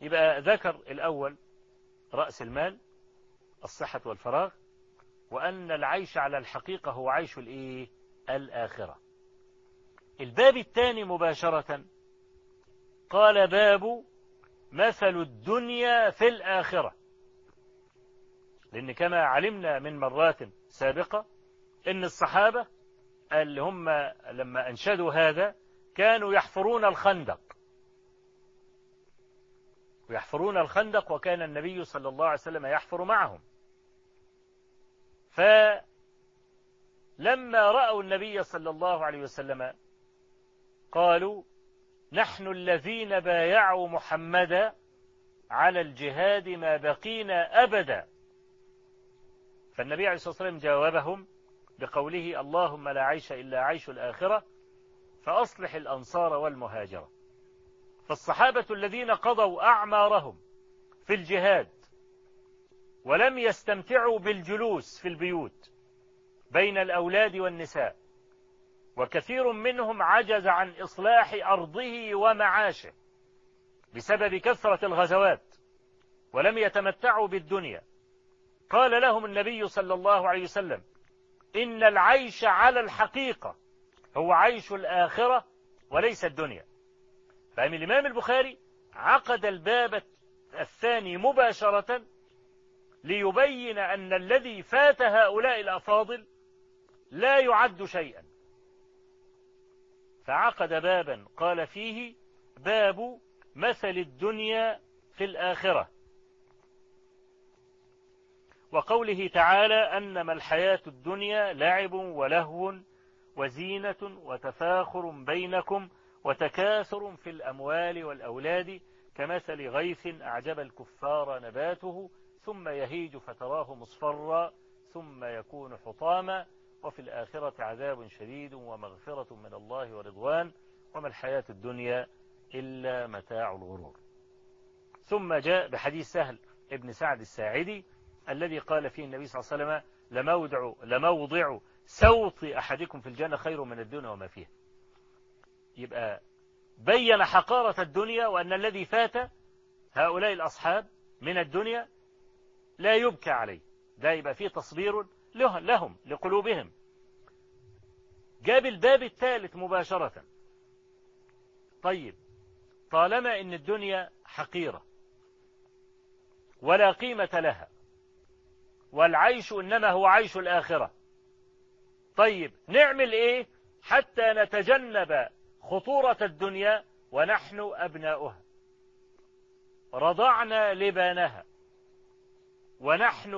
يبقى ذكر الأول رأس المال الصحة والفراغ وأن العيش على الحقيقة هو عيش الإيه؟ الآخرة. الباب الثاني مباشرة قال باب مثل الدنيا في الآخرة. لأن كما علمنا من مرات سابقة إن الصحابة اللي هم لما أنشدوا هذا كانوا يحفرون الخندق. ويحفرون الخندق وكان النبي صلى الله عليه وسلم يحفر معهم. فلما رأوا النبي صلى الله عليه وسلم قالوا نحن الذين بايعوا محمدا على الجهاد ما بقينا أبدا. فالنبي عليه الصلاة والسلام جاوبهم بقوله اللهم لا عيش إلا عيش الآخرة فأصلح الأنصار والمهاجرة. فالصحابة الذين قضوا أعمارهم في الجهاد ولم يستمتعوا بالجلوس في البيوت بين الأولاد والنساء وكثير منهم عجز عن إصلاح أرضه ومعاشه بسبب كثرة الغزوات ولم يتمتعوا بالدنيا. قال لهم النبي صلى الله عليه وسلم إن العيش على الحقيقة هو عيش الآخرة وليس الدنيا. فهم الإمام البخاري عقد الباب الثاني مباشرة ليبين أن الذي فات هؤلاء الأفاضل لا يعد شيئا. فعقد بابا قال فيه باب مثل الدنيا في الآخرة. وقوله تعالى أنما الحياة الدنيا لعب ولهو وزينة وتفاخر بينكم وتكاثر في الأموال والأولاد كمثل غيث أعجب الكفار نباته ثم يهيج فتراه مصفرا ثم يكون حطاما وفي الآخرة عذاب شديد ومغفرة من الله ورضوان وما الحياة الدنيا إلا متاع الغرور. ثم جاء بحديث سهل ابن سعد الساعدي الذي قال فيه النبي صلى الله عليه وسلم لموضع, لموضع سوط أحدكم في الجنة خير من الدنيا وما فيها. يبقى بين حقارة الدنيا وأن الذي فات هؤلاء الأصحاب من الدنيا لا يبكى عليه. ده يبقى فيه تصبير لهم لقلوبهم. جاب الباب الثالث مباشرة. طيب طالما إن الدنيا حقيرة ولا قيمة لها والعيش إنما هو عيش الآخرة. طيب نعمل إيه حتى نتجنب خطورة الدنيا ونحن أبناؤها؟ رضعنا لبانها ونحن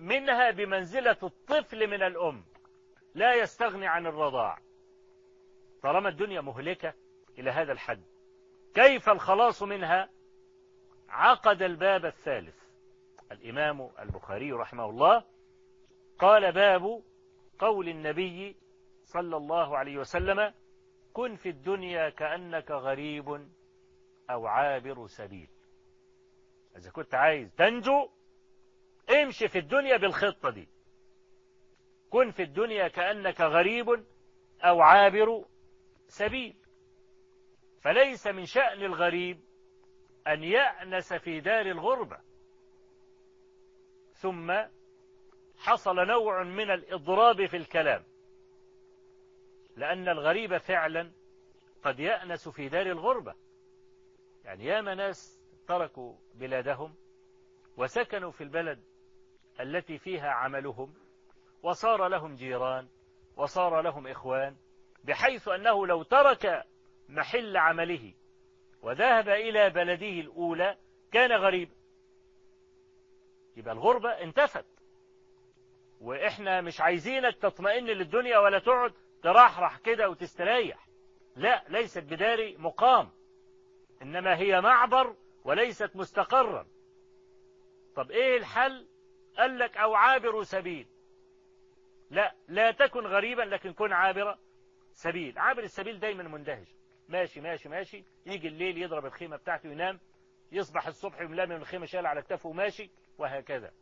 منها بمنزلة الطفل من الأم. لا يستغني عن الرضاع. طالما الدنيا مهلكة إلى هذا الحد كيف الخلاص منها؟ عقد الباب الثالث. الإمام البخاري رحمه الله قال باب قول النبي صلى الله عليه وسلم كن في الدنيا كأنك غريب أو عابر سبيل. إذا كنت عايز تنجو امشي في الدنيا بالخطة دي. كن في الدنيا كأنك غريب أو عابر سبيل. فليس من شأن الغريب أن يأنس في دار الغربة. ثم حصل نوع من الإضراب في الكلام. لأن الغريب فعلا قد يأنس في دار الغربة. يعني ياما ناس تركوا بلادهم وسكنوا في البلد التي فيها عملهم وصار لهم جيران وصار لهم إخوان بحيث أنه لو ترك محل عمله وذهب إلى بلده الأولى كان غريبا يبقى الغربة انتفت. وإحنا مش عايزينك تطمئن للدنيا ولا تقعد ترحرح كده وتستريح. لا ليست بدار مقام. إنما هي معبر وليست مستقرا طب إيه الحل؟ قال لك أو عابر سبيل. لا لا تكن غريبا لكن كن عابر سبيل. عابر السبيل دايما مندهش. ماشي ماشي ماشي. يجي الليل يضرب الخيمة بتاعته ينام. يصبح الصبح يملى من الخيمة شال على كتافه وماشي. وهكذا.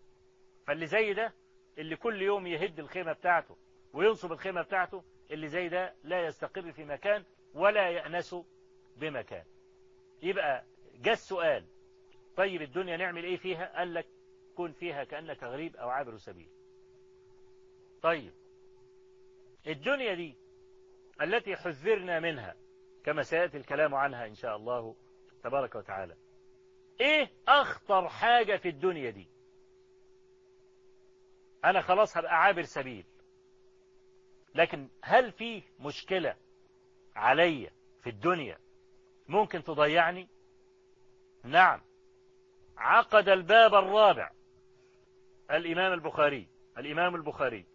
فاللي زي ده اللي كل يوم يهد الخيمة بتاعته وينصب الخيمة بتاعته اللي زي ده لا يستقر في مكان ولا يأنس بمكان. يبقى جاء السؤال طيب الدنيا نعمل إيه فيها؟ قال لك كن فيها كأنك غريب أو عابر سبيل. طيب الدنيا دي التي حذرنا منها كما سيأتي الكلام عنها إن شاء الله تبارك وتعالى. إيه أخطر حاجة في الدنيا دي؟ أنا خلاص هبقى عابر سبيل. لكن هل فيه مشكلة علي في الدنيا ممكن تضيعني؟ نعم. عقد الباب الرابع. الإمام البخاري الإمام البخاري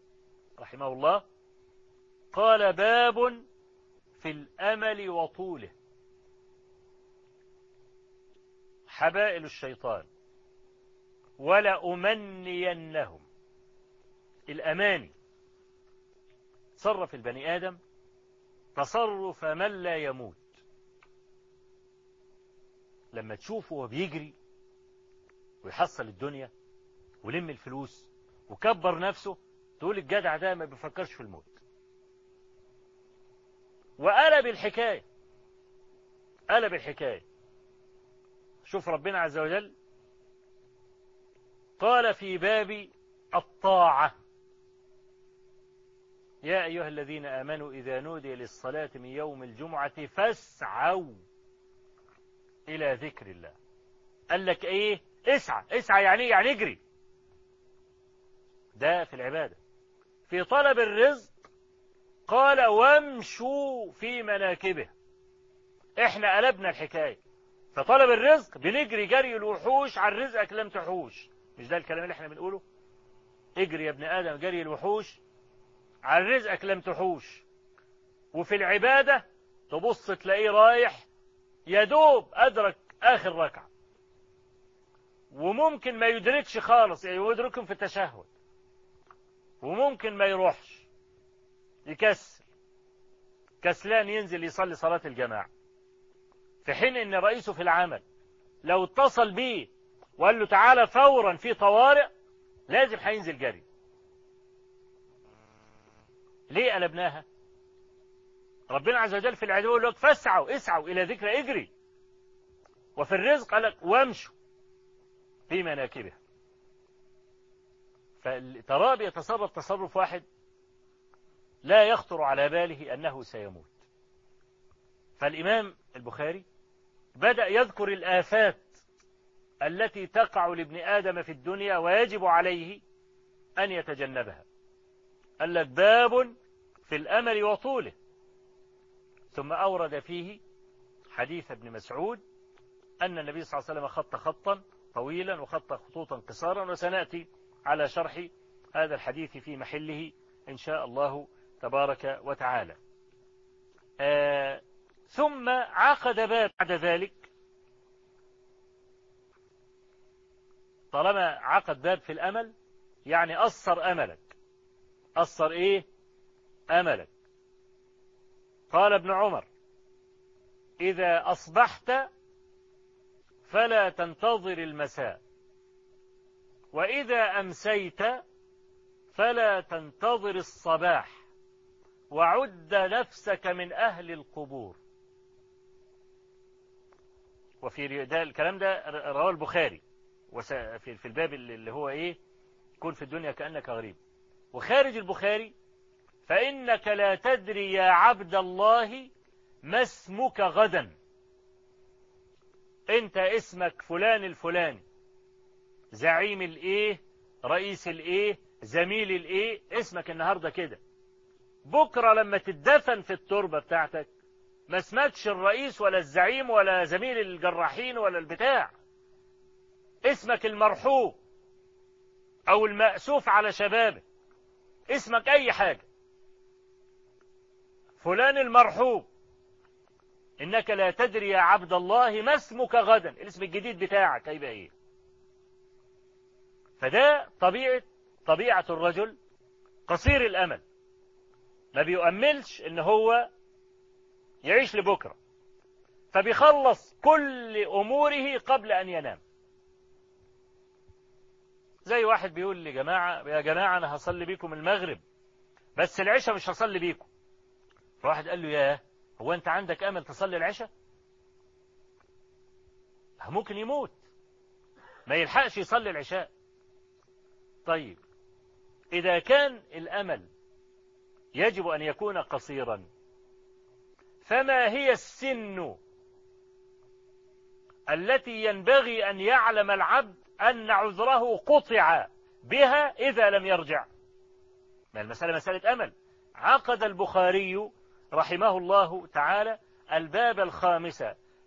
رحمه الله قال باب في الأمل وطوله. حبائل الشيطان. ولا أمنينهم الأماني تصرف البني آدم. تصرف من لا يموت. لما تشوفه بيجري ويحصل الدنيا ولم الفلوس وكبر نفسه تقول الجدع ده ما بيفكرش في الموت. وقلب الحكاية. قلب الحكاية. شوف ربنا عز وجل. قال في باب الطاعة. يا أيها الذين آمنوا إذا نودي للصلاة من يوم الجمعة فاسعوا إلى ذكر الله. قال لك إيه؟ اسعى. اسعى يعني يعني اجري. ده في العبادة. في طلب الرزق قال وامشوا في مناكبه. إحنا قلبنا الحكاية. فطلب الرزق بنجري جري الوحوش عن رزقك لم تحوش. مش ده الكلام اللي إحنا بنقوله؟ اجري يا ابن آدم جري الوحوش عن رزقك لم تحوش. وفي العبادة تبص تلاقيه رايح يدوب أدرك آخر ركعة. وممكن ما يدركش خالص يعني يدركهم في التشهد. وممكن ما يروحش. يكسل. كسلان ينزل يصلي صلاة الجماعة. في حين إن رئيسه في العمل. لو اتصل بيه وقال له تعالى فورا في طوارئ لازم هينزل جري. ليه قلبناها؟ ربنا عز وجل في العدو لك فاسعوا اسعوا إلى ذكر إجري. وفي الرزق قال لك وامشوا في مناكبها. فتراب يتصرف تصرف واحد لا يخطر على باله أنه سيموت. فالإمام البخاري بدأ يذكر الآفات التي تقع لابن آدم في الدنيا ويجب عليه أن يتجنبها. قال لك باب في الأمل وطوله. ثم أورد فيه حديث ابن مسعود أن النبي صلى الله عليه وسلم خط خطا طويلا وخط خطوطا قصارا وسنأتي على شرح هذا الحديث في محله إن شاء الله تبارك وتعالى. آه ثم عقد باب بعد ذلك. طالما عقد باب في الأمل يعني أصر أملك. أصر إيه؟ أملك. قال ابن عمر إذا أصبحت فلا تنتظر المساء وإذا أمسيت فلا تنتظر الصباح وعد نفسك من أهل القبور. وفي ده الكلام ده رواه البخاري. في الباب اللي هو إيه؟ كن في الدنيا كأنك غريب. وخارج البخاري فإنك لا تدري يا عبد الله ما اسمك غدا. أنت اسمك فلان الفلاني. زعيم الإيه؟ رئيس الإيه؟ زميل الإيه؟ اسمك النهارده كده. بكرة لما تدفن في التربة بتاعتك ما اسمكش الرئيس ولا الزعيم ولا زميل الجراحين ولا البتاع. اسمك المرحوم أو المأسوف على شبابه اسمك أي حاجة. فلان المرحوم. إنك لا تدري يا عبد الله ما اسمك غدا. الاسم الجديد بتاعك هيبقى إيه؟ فده طبيعة طبيعة الرجل قصير الأمل. ما بيؤملش إن هو يعيش لبكرة. فبيخلص كل أموره قبل أن ينام. زي واحد بيقول لي جماعة يا جماعة أنا هصلي بيكم المغرب بس العشاء مش هصلي بيكم. فواحد قال له ياه هو أنت عندك أمل تصلي العشاء؟ ممكن يموت. ما يلحقش يصلي العشاء. طيب إذا كان الأمل يجب أن يكون قصيرا فما هي السن التي ينبغي أن يعلم العبد أن عذره قطع بها إذا لم يرجع؟ ما المسألة؟ مسألة أمل. عقد البخاري رحمه الله تعالى الباب الخامس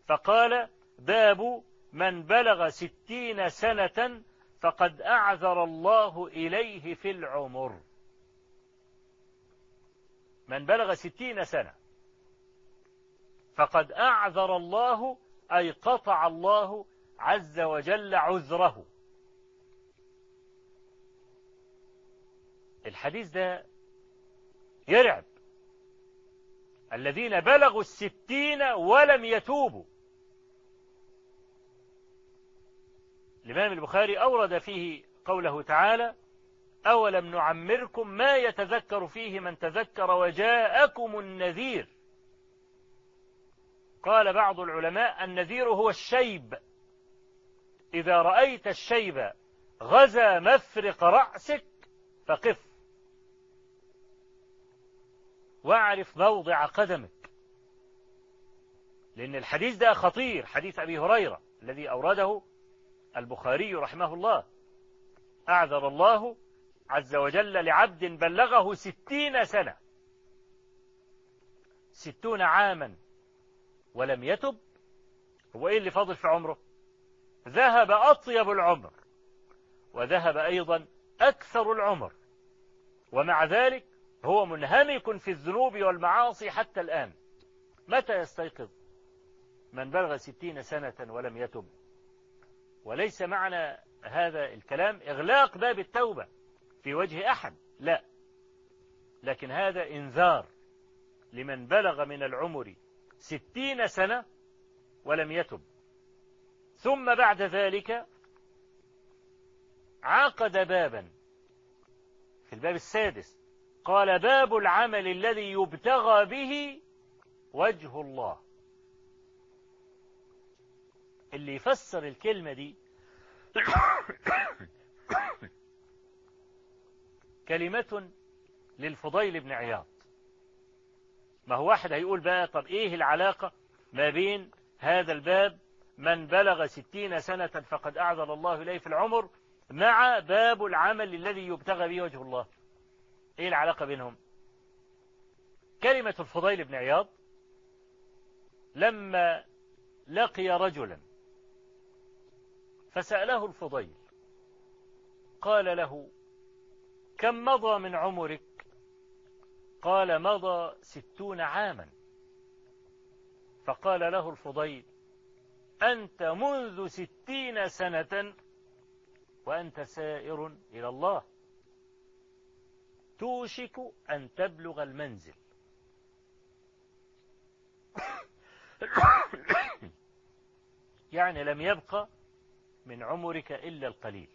فقال باب من بلغ ستين سنة فقد أعذر الله إليه في العمر. من بلغ ستين سنة فقد أعذر الله أي قطع الله عز وجل عذره. الحديث ده يرعب. الذين بلغوا الستين ولم يتوبوا. الإمام البخاري أورد فيه قوله تعالى أولم نعمركم ما يتذكر فيه من تذكر وجاءكم النذير. قال بعض العلماء النذير هو الشيب. إذا رأيت الشيب غزا مفرق رأسك فقف. واعرف موضع قدمك. لأن الحديث ده خطير حديث أبي هريرة الذي أورده البخاري رحمه الله. أعذر الله عز وجل لعبد بلغه ستين سنة. ستون عاما. ولم يتب هو إيه اللي فاضل في عمره؟ ذهب أطيب العمر وذهب أيضا أكثر العمر ومع ذلك هو منهمك في الذنوب والمعاصي حتى الآن. متى يستيقظ من بلغ ستين سنة ولم يتب؟ وليس معنى هذا الكلام إغلاق باب التوبة في وجه أحد لا لكن هذا إنذار لمن بلغ من العمر ستين سنة ولم يتب. ثم بعد ذلك عقد بابا. في الباب السادس قال باب العمل الذي يبتغى به وجه الله. اللي يفسر الكلمة دي كلمة للفضيل بن عياض. ما هو واحد هيقول بقى طب إيه العلاقة ما بين هذا الباب؟ من بلغ ستين سنة فقد أعذر الله إليه في العمر مع باب العمل الذي يبتغى به وجه الله. إيه العلاقة بينهم؟ كلمة الفضيل بن عياض لما لقي رجلا فسأله الفضيل قال له كم مضى من عمرك قال مضى ستون عاما. فقال له الفضيل أنت منذ ستين سنة وأنت سائر إلى الله. توشك أن تبلغ المنزل. يعني لم يبقى من عمرك إلا القليل.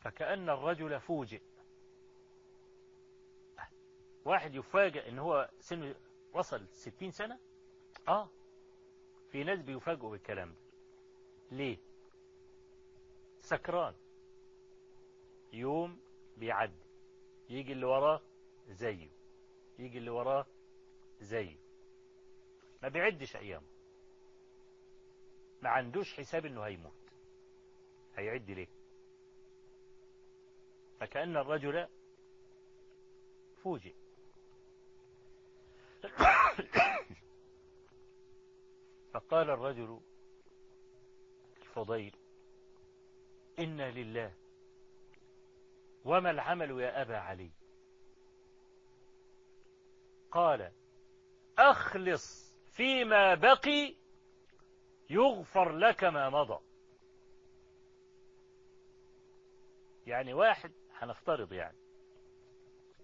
فكأن الرجل فوجئ. واحد يفاجئ إن هو سنه وصل ستين سنة؟ آه. في ناس بيفاجئوا بالكلام ده. ليه؟ سكران. يوم بيعدي. يجي اللي وراه زيه. يجي اللي وراه زيه. ما بيعدش أيامه. ما عندوش حساب إنه هيموت. هيعد ليه؟ فكأن الرجل فوجئ. فقال الرجل الفضيل إنا لله وما العمل يا أبا علي؟ قال أخلص فيما بقي يغفر لك ما مضى. يعني واحد هنفترض يعني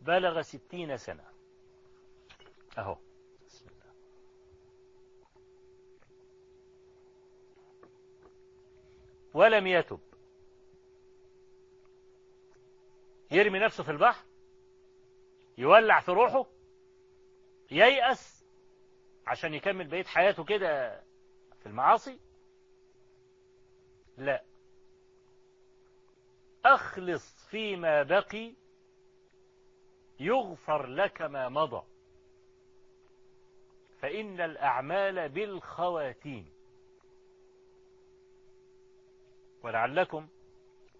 بلغ ستين سنة. أهو. بسم الله ولم يتب. يرمي نفسه في البحر. يولع في روحه. ييأس. عشان يكمل بقية حياته كده في المعاصي. لا. أخلص فيما بقي. يغفر لك ما مضى. فإن الأعمال بالخواتيم. ولعلكم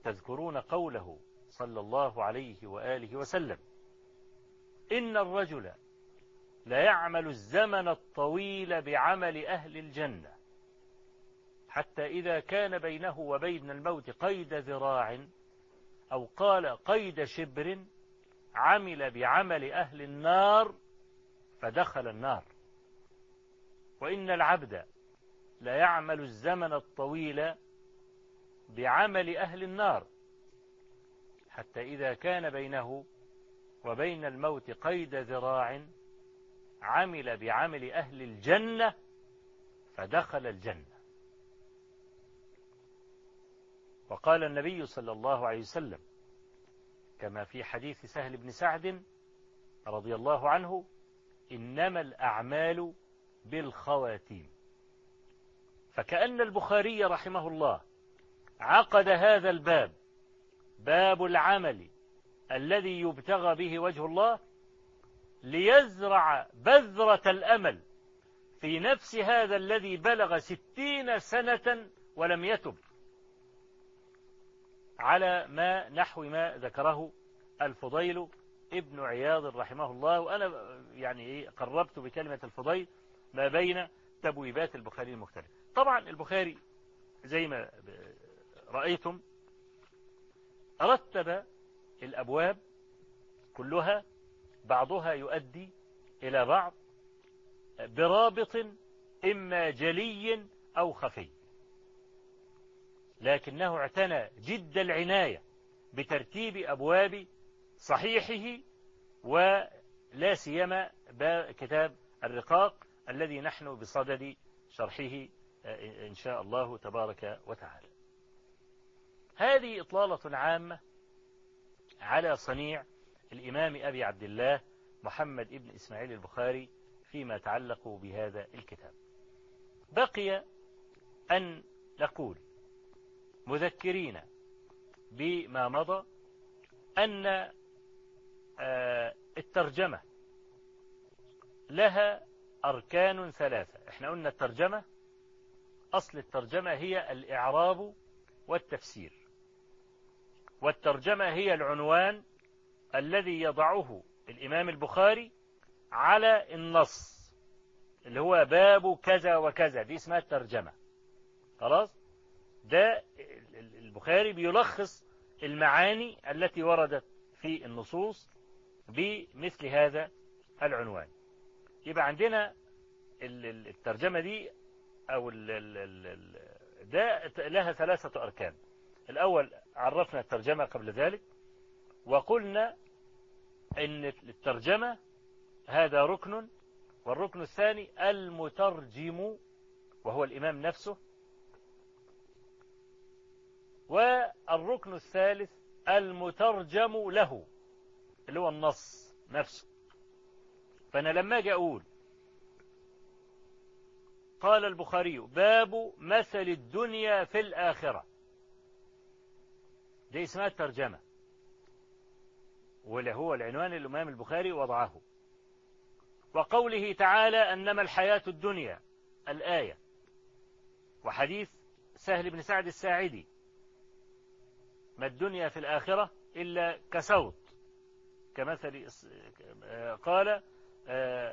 تذكرون قوله صلى الله عليه وآله وسلم إن الرجل لا يعمل الزمن الطويل بعمل أهل الجنة حتى إذا كان بينه وبين الموت قيد ذراع أو قال قيد شبر عمل بعمل أهل النار فدخل النار. وإن العبد لا يعمل الزمن الطويل بعمل أهل النار حتى إذا كان بينه وبين الموت قيد ذراع عمل بعمل أهل الجنة فدخل الجنة. وقال النبي صلى الله عليه وسلم كما في حديث سهل بن سعد رضي الله عنه إنما الأعمال بالخواتيم. فكأن البخاري رحمه الله عقد هذا الباب باب العمل الذي يبتغى به وجه الله ليزرع بذرة الأمل في نفس هذا الذي بلغ ستين سنة ولم يتب على ما نحو ما ذكره الفضيل ابن عياض رحمه الله. وأنا يعني إيه قربت بكلمة الفضيل ما بين تبويبات البخاري المختلفة طبعا البخاري زي ما رأيتم رتب الأبواب كلها بعضها يؤدي إلى بعض برابط إما جلي أو خفي. لكنه اعتنى جد العناية بترتيب أبواب صحيحه ولا سيما كتاب الرقاق الذي نحن بصدد شرحه إن شاء الله تبارك وتعالى. هذه إطلالة عامة على صنيع الإمام أبي عبد الله محمد ابن إسماعيل البخاري فيما يتعلق بهذا الكتاب. بقي أن نقول مذكرين بما مضى أن الترجمة لها أركان ثلاثة. إحنا قلنا الترجمة. أصل الترجمة هي الإعراب والتفسير. والترجمة هي العنوان الذي يضعه الإمام البخاري على النص اللي هو باب كذا وكذا. دي اسمها الترجمة. خلاص؟ ده البخاري بيلخص المعاني التي وردت في النصوص بمثل هذا العنوان. يبقى عندنا الترجمة دي أو ده لها ثلاثة أركان. الأول عرفنا الترجمة قبل ذلك وقلنا إن الترجمة هذا ركن والركن الثاني المترجم وهو الإمام نفسه. والركن الثالث المترجم له اللي هو النص نفسه. فأنا لما أجي أقول قال البخاري باب مثل الدنيا في الآخرة. دي اسمها الترجمة. واللي هو العنوان الإمام البخاري وضعه. وقوله تعالى أنما الحياة الدنيا الآية. وحديث سهل بن سعد الساعدي. ما الدنيا في الآخرة إلا كصوت. كمثل قال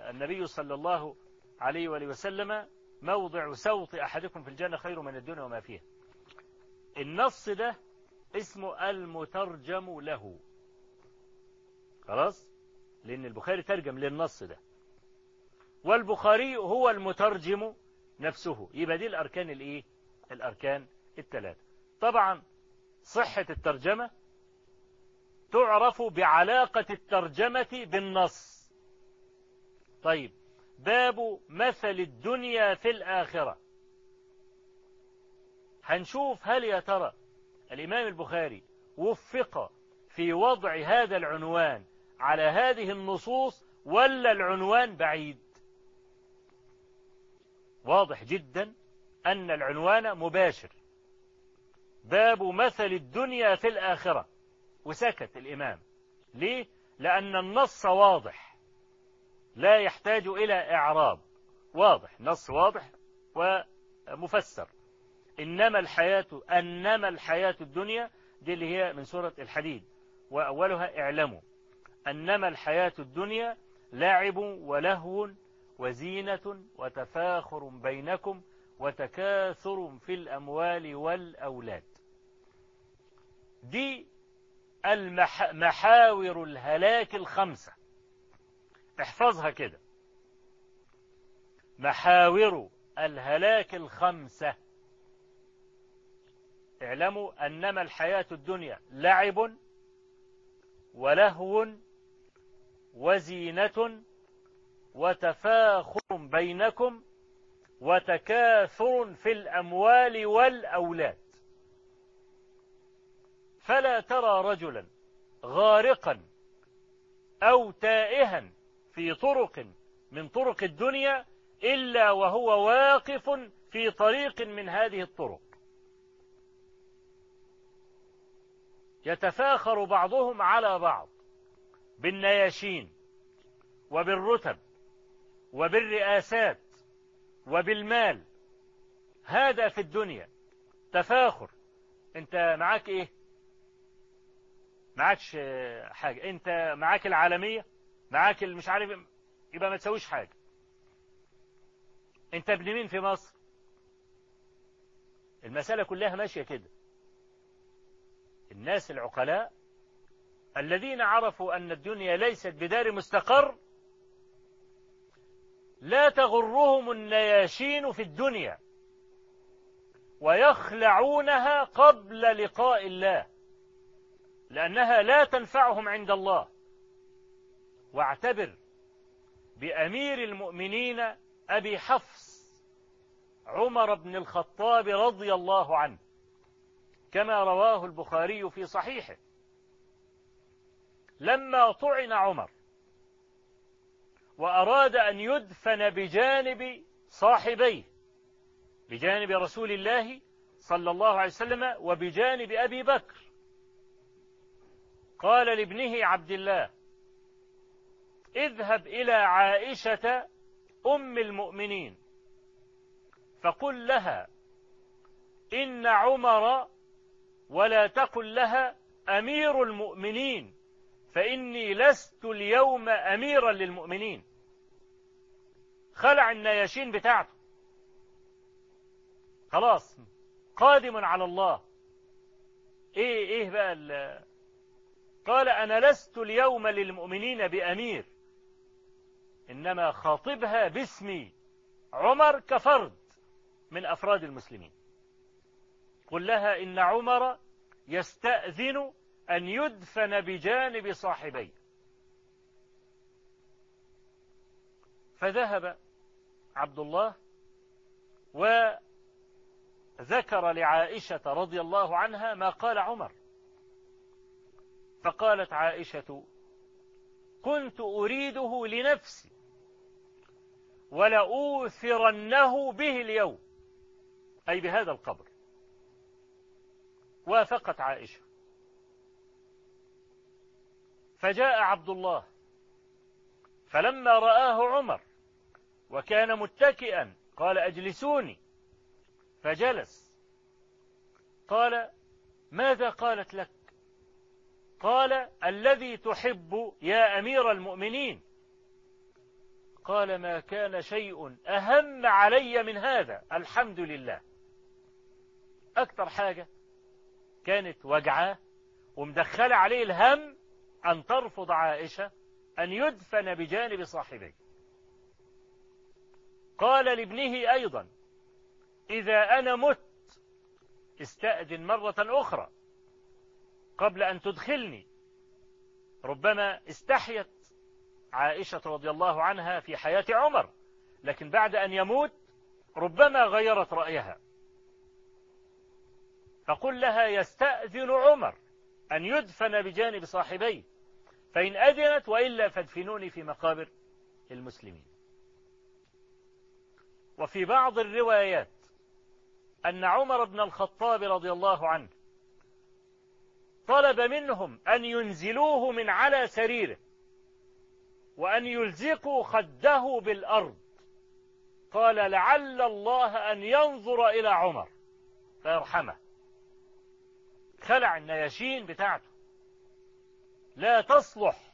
النبي صلى الله عليه وآله وسلم موضع صوت أحدكم في الجنة خير من الدنيا وما فيها. النص ده اسمه المترجم له. خلاص؟ لأن البخاري ترجم للنص ده. والبخاري هو المترجم نفسه. يبقى دي الأركان الإيه؟ الأركان الثلاثة. طبعا صحة الترجمة تعرف بعلاقة الترجمة بالنص. طيب باب مثل الدنيا في الآخرة. هنشوف هل يا ترى الإمام البخاري وفق في وضع هذا العنوان على هذه النصوص ولا العنوان بعيد؟ واضح جدا أن العنوان مباشر. باب مثل الدنيا في الآخرة. وسكت الإمام. ليه؟ لأن النص واضح. لا يحتاج إلى إعراب. واضح. نص واضح ومفسر. إنما الحياة أنما الحياة الدنيا دي اللي هي من سورة الحديد. وأولها اعلموا. أنما الحياة الدنيا لعب ولهو وزينة وتفاخر بينكم وتكاثر في الأموال والأولاد. دي المح... محاور الهلاك الخمسة. احفظها كده. محاور الهلاك الخمسة. اعلموا أنما الحياة الدنيا لعب ولهو وزينة وتفاخر بينكم وتكاثر في الأموال والأولاد. فلا ترى رجلا غارقا أو تائها في طرق من طرق الدنيا إلا وهو واقف في طريق من هذه الطرق. يتفاخر بعضهم على بعض بالنياشين وبالرتب وبالرئاسات وبالمال. هذا في الدنيا تفاخر. أنت معاك إيه؟ معاكش حاجة. أنت معاك العالمية؟ معاك مش عارف يبقى ما تسويش حاجة. انت ابن مين في مصر؟ المسألة كلها ماشية كده. الناس العقلاء الذين عرفوا أن الدنيا ليست بدار مستقر لا تغرهم النياشين في الدنيا ويخلعونها قبل لقاء الله لأنها لا تنفعهم عند الله. واعتبر بأمير المؤمنين أبي حفص عمر بن الخطاب رضي الله عنه كما رواه البخاري في صحيحه. لما طعن عمر وأراد أن يدفن بجانب صاحبيه بجانب رسول الله صلى الله عليه وسلم وبجانب أبي بكر قال لابنه عبد الله اذهب إلى عائشة أم المؤمنين. فقل لها إن عمر ولا تقل لها أمير المؤمنين فإني لست اليوم أميرا للمؤمنين. خلع النياشين بتاعته. خلاص قادم على الله. إيه إيه بقى قال أنا لست اليوم للمؤمنين بأمير. إنما خاطبها باسمي عمر كفرد من أفراد المسلمين. قل لها إن عمر يستأذن أن يدفن بجانب صاحبيه فذهب عبد الله وذكر لعائشة رضي الله عنها ما قال عمر. فقالت عائشة كنت أريده لنفسي ولأوثرنه به اليوم. أي بهذا القبر. وافقت عائشة. فجاء عبد الله. فلما رآه عمر. وكان متكئا. قال أجلسوني. فجلس. قال ماذا قالت لك؟ قال الذي تحب يا أمير المؤمنين. قال ما كان شيء أهم علي من هذا الحمد لله. أكثر حاجة كانت وجعاه ومدخل عليه الهم أن ترفض عائشة أن يدفن بجانب صاحبيه. قال لابنه أيضا إذا أنا مت استأذن مرة أخرى قبل أن تدخلني. ربما استحيت عائشة رضي الله عنها في حياة عمر لكن بعد أن يموت ربما غيرت رأيها. فقل لها يستأذن عمر أن يدفن بجانب صاحبيه فإن أذنت وإلا فادفنوني في مقابر المسلمين. وفي بعض الروايات أن عمر بن الخطاب رضي الله عنه طلب منهم أن ينزلوه من على سريره وأن يلزقوا خده بالأرض. قال لعل الله أن ينظر إلى عمر فيرحمه. خلع النياشين بتاعته. لا تصلح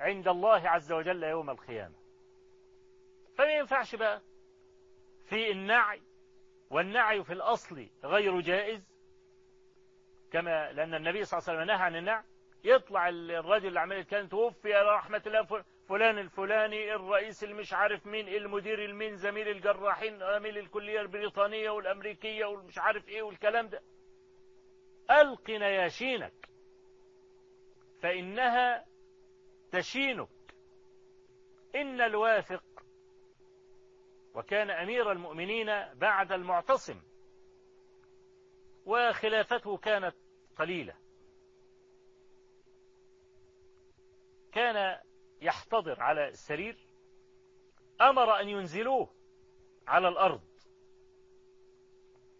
عند الله عز وجل يوم القيامة. فما ينفعش بقى؟ في النعي والنعي في الأصل غير جائز كما لأن النبي صلى الله عليه وسلم نهى عن النعي. يطلع الرجل اللي عمال كان توفي رحمة الله فلان الفلاني الرئيس اللي مش عارف مين المدير المين زميل الجراحين زميل الكلية البريطانية والأمريكية والمش عارف إيه والكلام ده. ألق نياشينك فإنها تشينك. إن الواثق وكان أمير المؤمنين بعد المعتصم وخلافته كانت قليلة. كان يحتضر على السرير أمر أن ينزلوه على الأرض.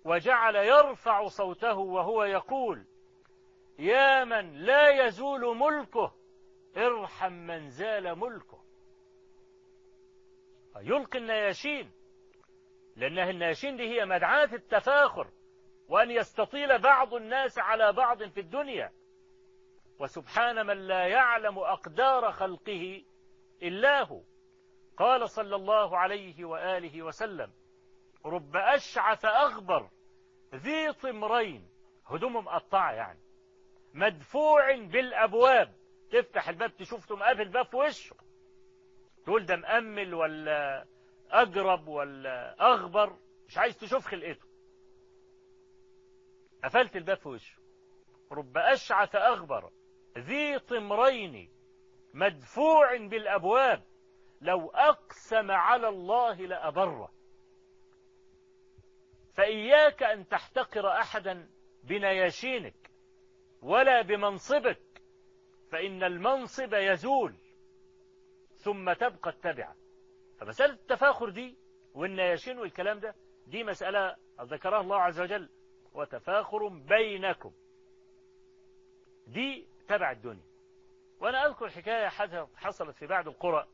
وجعل يرفع صوته وهو يقول يا من لا يزول ملكه ارحم من زال ملكه. يلقي النياشين لأنها النياشين دي هي مدعاة التفاخر وأن يستطيل بعض الناس على بعض في الدنيا. وسبحان من لا يعلم أقدار خلقه إلا هو. قال صلى الله عليه وآله وسلم رب أشعث أغبر ذي طمرين. هدومه مقطعة يعني. مدفوع بالأبواب. تفتح الباب تشوف تقوم قافل الباب في وشه. تقول ده مأمل ولا أجرب ولا أغبر؟ مش عايز تشوف خلقته. قفلت الباب في وشه. رب أشعث أغبر ذي طمرين مدفوع بالأبواب لو أقسم على الله لأبره. فإياك أن تحتقر أحدا بنياشينك ولا بمنصبك فإن المنصب يزول ثم تبقى التبعة. فمسألة التفاخر دي والنياشين والكلام ده دي مسألة ذكرها الله عز وجل وتفاخر بينكم. دي تبع الدنيا. وأنا أذكر حكاية حصلت في بعض القرى.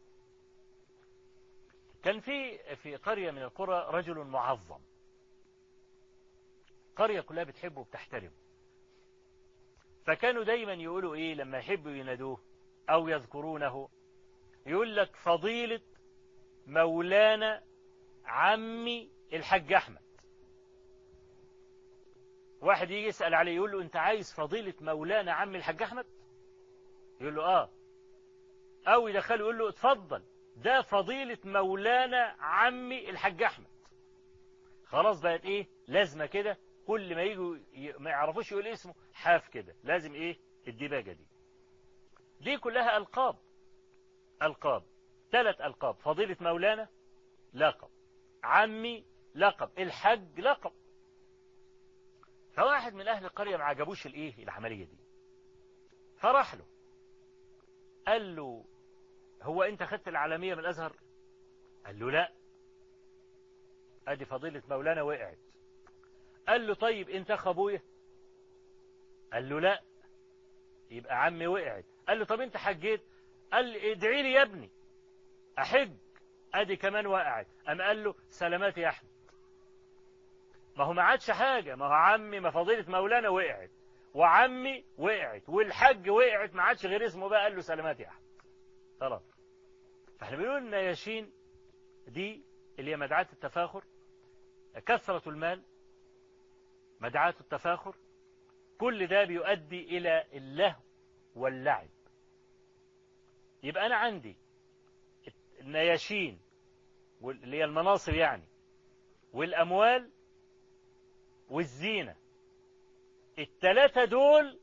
كان في في قرية من القرى رجل معظم. قرية كلها بتحبه وبتحترمه. فكانوا دايما يقولوا إيه لما يحبوا ينادوه أو يذكرونه يقول لك فضيلة مولانا عمي الحاج أحمد. واحد يجي يسأل عليه يقول له أنت عايز فضيلة مولانا عمي الحاج أحمد؟ يقول له آه. أو يدخله يقول له اتفضل ده فضيلة مولانا عمي الحاج أحمد. خلاص بقت إيه؟ لازمة كده كل ما يجوا ما يعرفوش يقول اسمه حاف كده لازم إيه؟ الدباجة دي. دي كلها ألقاب. ألقاب. ثلاث ألقاب. فضيلة مولانا لقب. عمي لقب. الحج لقب. فواحد من أهل القرية ما عجبوش الإيه؟ العملية دي. فراح له. قال له هو أنت خدت العالمية من الأزهر؟ قال له لا. أدي فضيلة مولانا وقعت. قال له طيب أنت أخ أبويا؟ قال له لا. يبقى عمي وقعت. قال له طب أنت حجيت؟ قال لي ادعي لي يا ابني. أحج. أدي كمان وقعت. ام قال له سلامات يا أحمد. ما هو ما عادش حاجة. ما هو عمي ما فضيلة مولانا وقعت. وعمي وقعت. والحج وقعت. ما عادش غير اسمه بقى. قال له سلامات يا أحمد خلاص فاحنا بنقول النياشين دي اللي هي مدعاة التفاخر كثرة المال مدعاة التفاخر. كل ده بيؤدي إلى اللهو واللعب. يبقى أنا عندي النياشين اللي هي المناصب يعني والأموال والزينة. التلاتة دول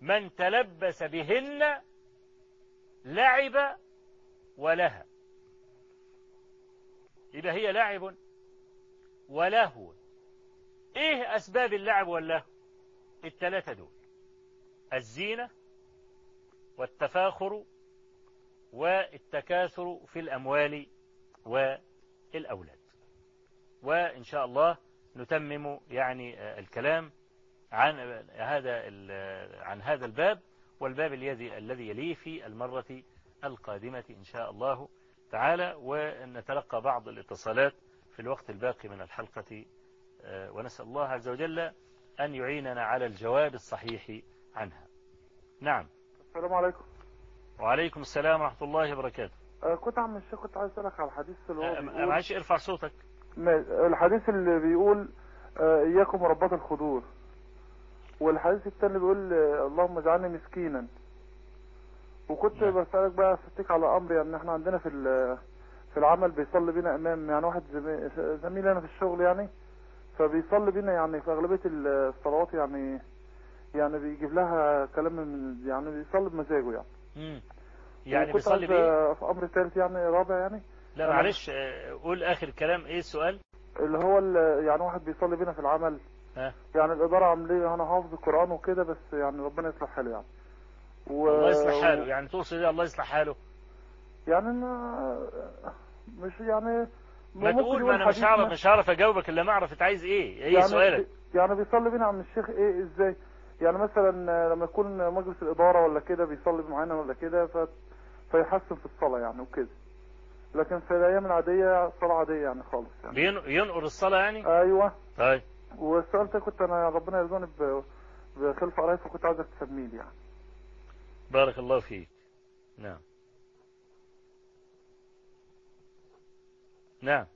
من تلبس بهن لعب ولها يبقى هي لعب ولهو. إيه أسباب اللعب واللهو؟ التلاتة دول. الزينة والتفاخر والتكاثر في الأموال والأولاد. وإن شاء الله نتمم يعني الكلام عن هذا عن هذا الباب والباب الذي الذي يليه في المرة القادمة إن شاء الله تعالى. ونتلقى بعض الاتصالات في الوقت الباقي من الحلقة ونسأل الله عز وجل أن يعيننا على الجواب الصحيح عنها. نعم. السلام عليكم. وعليكم السلام ورحمة الله وبركاته. آه كنت عم الشيخ كنت عايز أسألك على الحديث اللي هو معلش ارفع صوتك. الحديث اللي بيقول آه إياكم رباط الخدور والحديث الثاني بيقول آه اللهم اجعلني مسكينا وكنت نعم. بسألك بقى افتك على أمر يعني إحنا عندنا في في العمل بيصلي بينا إمام يعني واحد زمي- زميل أنا في الشغل يعني فبيصلي بينا يعني في أغلبية الصلوات يعني يعني بيجيب لها كلام من يعني بيصلي بمزاجه يعني. يعني بيصلي آه، في أمر ثالث يعني رابع يعني لا معلش آه، قول آخر كلام. إيه السؤال؟ اللي هو ال- يعني واحد بيصلي بينا في العمل. ها. يعني الإدارة عاملين أنا حافظ القرآن وكده بس يعني ربنا يصلح حاله يعني. و... الله يصلح حاله. يعني تقصد إيه؟ الله يصلح حاله. يعني أنا مش يعني ما تقول ما أنا مش هعرف مش هعرف أجاوبك إلا ما أعرف أنت عايز إيه. إيه يعني سؤالك؟ يعني بيصلي بينا عم الشيخ إيه إزاي؟ يعني مثلا لما يكون مجلس الإدارة ولا كده بيصلي معانا ولا كده ف... فيحسن في الصلاة يعني وكده. لكن في الأيام العادية صلاة عادية يعني خالص يعني. بين- ينقر الصلاة يعني؟ أيوه. طيب. والسؤال ده كنت أنا ربنا يرزقني ب... بخلف قرايب فكنت عايزك تسميه لي يعني. بارك الله فيك. نعم. نعم.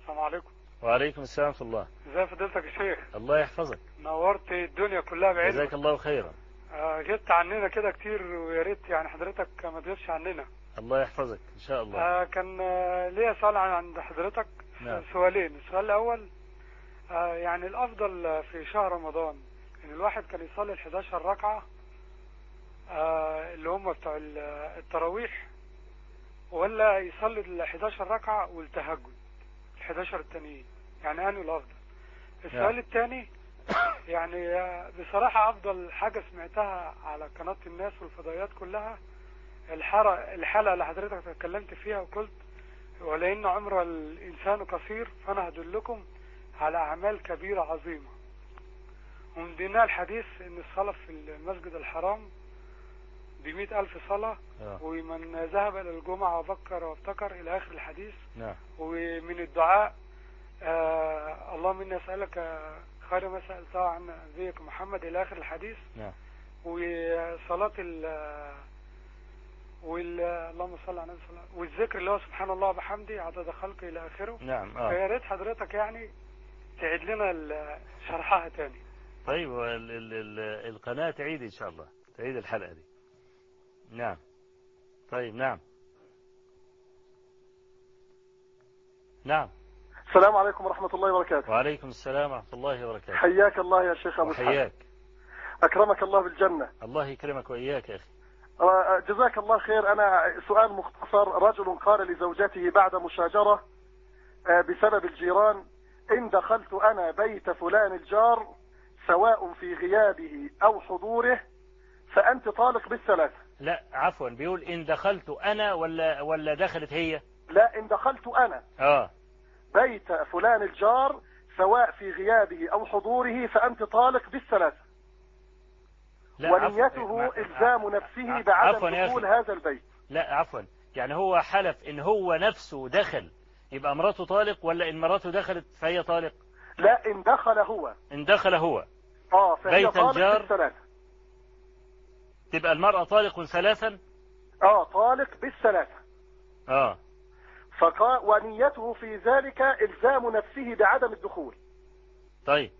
السلام عليكم. وعليكم السلام ورحمة الله. ازي فضيلتك يا شيخ؟ الله يحفظك. نورت الدنيا كلها بعلمك. جزاك الله خيرا. آه، جبت عننا كده كتير ويا ريت يعني حضرتك ما تغيبش عننا. الله يحفظك إن شاء الله. آه، كان آه، ليا سؤال عن عند حضرتك. نعم. سؤالين. السؤال الأول آه، يعني الأفضل في شهر رمضان إن الواحد كان يصلي ال 11 ركعة آه، اللي هم بتوع ال- التراويح ولا يصلي ال 11 ركعة والتهجد ال 11 التانيين. يعني انه الأفضل؟ السؤال نعم. الثاني يعني بصراحة أفضل حاجة سمعتها على قناة الناس والفضائيات كلها الحلقة الحلقة اللي حضرتك اتكلمت فيها وقلت ولأن عمر الإنسان قصير فأنا هدلكم على أعمال كبيرة عظيمة ومن ضمنها الحديث إن الصلاة في المسجد الحرام بمئة ألف صلاة آه. ومن ذهب إلى الجمعة وبكر وابتكر إلى آخر الحديث نعم ومن الدعاء آه اللهم إني أسألك آه، خير ما سألته عن نبيك محمد إلى آخر الحديث. نعم. وصلاة ال وال اللهم صل على النبي صلى الله عليه وسلم والذكر اللي هو سبحان الله وبحمده عدد خلقه إلى آخره. نعم فيا آه. ريت حضرتك يعني تعيد لنا شرحها تاني. طيب ال ال ال القناة تعيد إن شاء الله. تعيد الحلقة دي. نعم. طيب نعم. نعم. السلام عليكم ورحمة الله وبركاته. وعليكم السلام ورحمة الله وبركاته. حياك الله يا شيخ أبو وحياك. أكرمك الله بالجنة. الله يكرمك وإياك يا أخي. آه، جزاك الله خير. أنا سؤال مختصر. رجل قال لزوجته بعد مشاجرة آه، بسبب الجيران إن دخلت أنا بيت فلان الجار سواء في غيابه أو حضوره فأنت طالق بالثلاثة. لا عفوا. بيقول إن دخلت أنا ولا ولا دخلت هي؟ لا إن دخلت أنا. آه. بيت فلان الجار سواء في غيابه أو حضوره فأنت طالق بالثلاثة. ونيته إلزام نفسه بعدم دخول. هذا البيت. لا عفوا. يعني هو حلف إن هو نفسه دخل يبقى مراته طالق ولا إن مراته دخلت فهي طالق؟ لا إن دخل هو. إن دخل هو. آه فهي بيت طالق الجار. بالثلاثة. تبقى المرأة طالق ثلاثا؟ آه طالق بالثلاثة. آه. فقا ونيته في ذلك إلزام نفسه بعدم الدخول. طيب.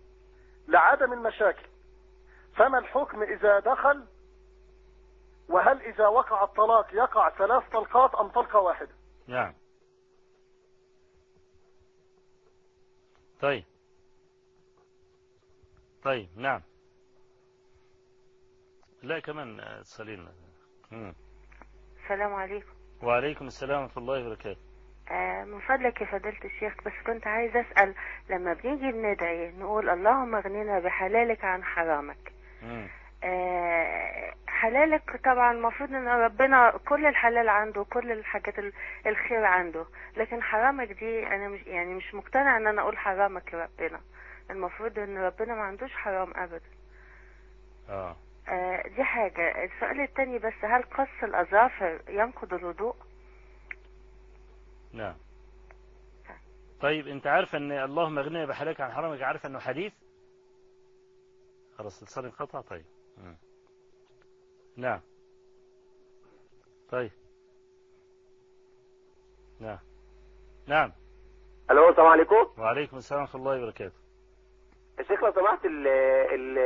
لعدم المشاكل. فما الحكم إذا دخل؟ وهل إذا وقع الطلاق يقع ثلاث طلقات أم طلقة واحدة؟ نعم. طيب. طيب نعم. لا كمان آه، مم. السلام عليكم. وعليكم السلام ورحمة الله وبركاته. من فضلك يا فضيلة الشيخ بس كنت عايز أسأل لما بنيجي ندعي نقول اللهم اغننا بحلالك عن حرامك. آه حلالك طبعا المفروض إن ربنا كل الحلال عنده كل الحاجات ال- الخير عنده لكن حرامك دي أنا مش يعني مش مقتنع إن أنا أقول حرامك يا ربنا. المفروض إن ربنا ما عندوش حرام ابدا. آه. آه دي حاجة. السؤال التاني بس هل قص الأظافر ينقض الوضوء؟ نعم. طيب انت عارف ان اللهم اغننا بحلالك عن حرامك؟ عارف انه حديث؟ خلاص اتصال انقطع. طيب. نعم. طيب. نعم. نعم. ألو السلام عليكم. وعليكم السلام ورحمة الله وبركاته. يا شيخ لو سمحت ال ال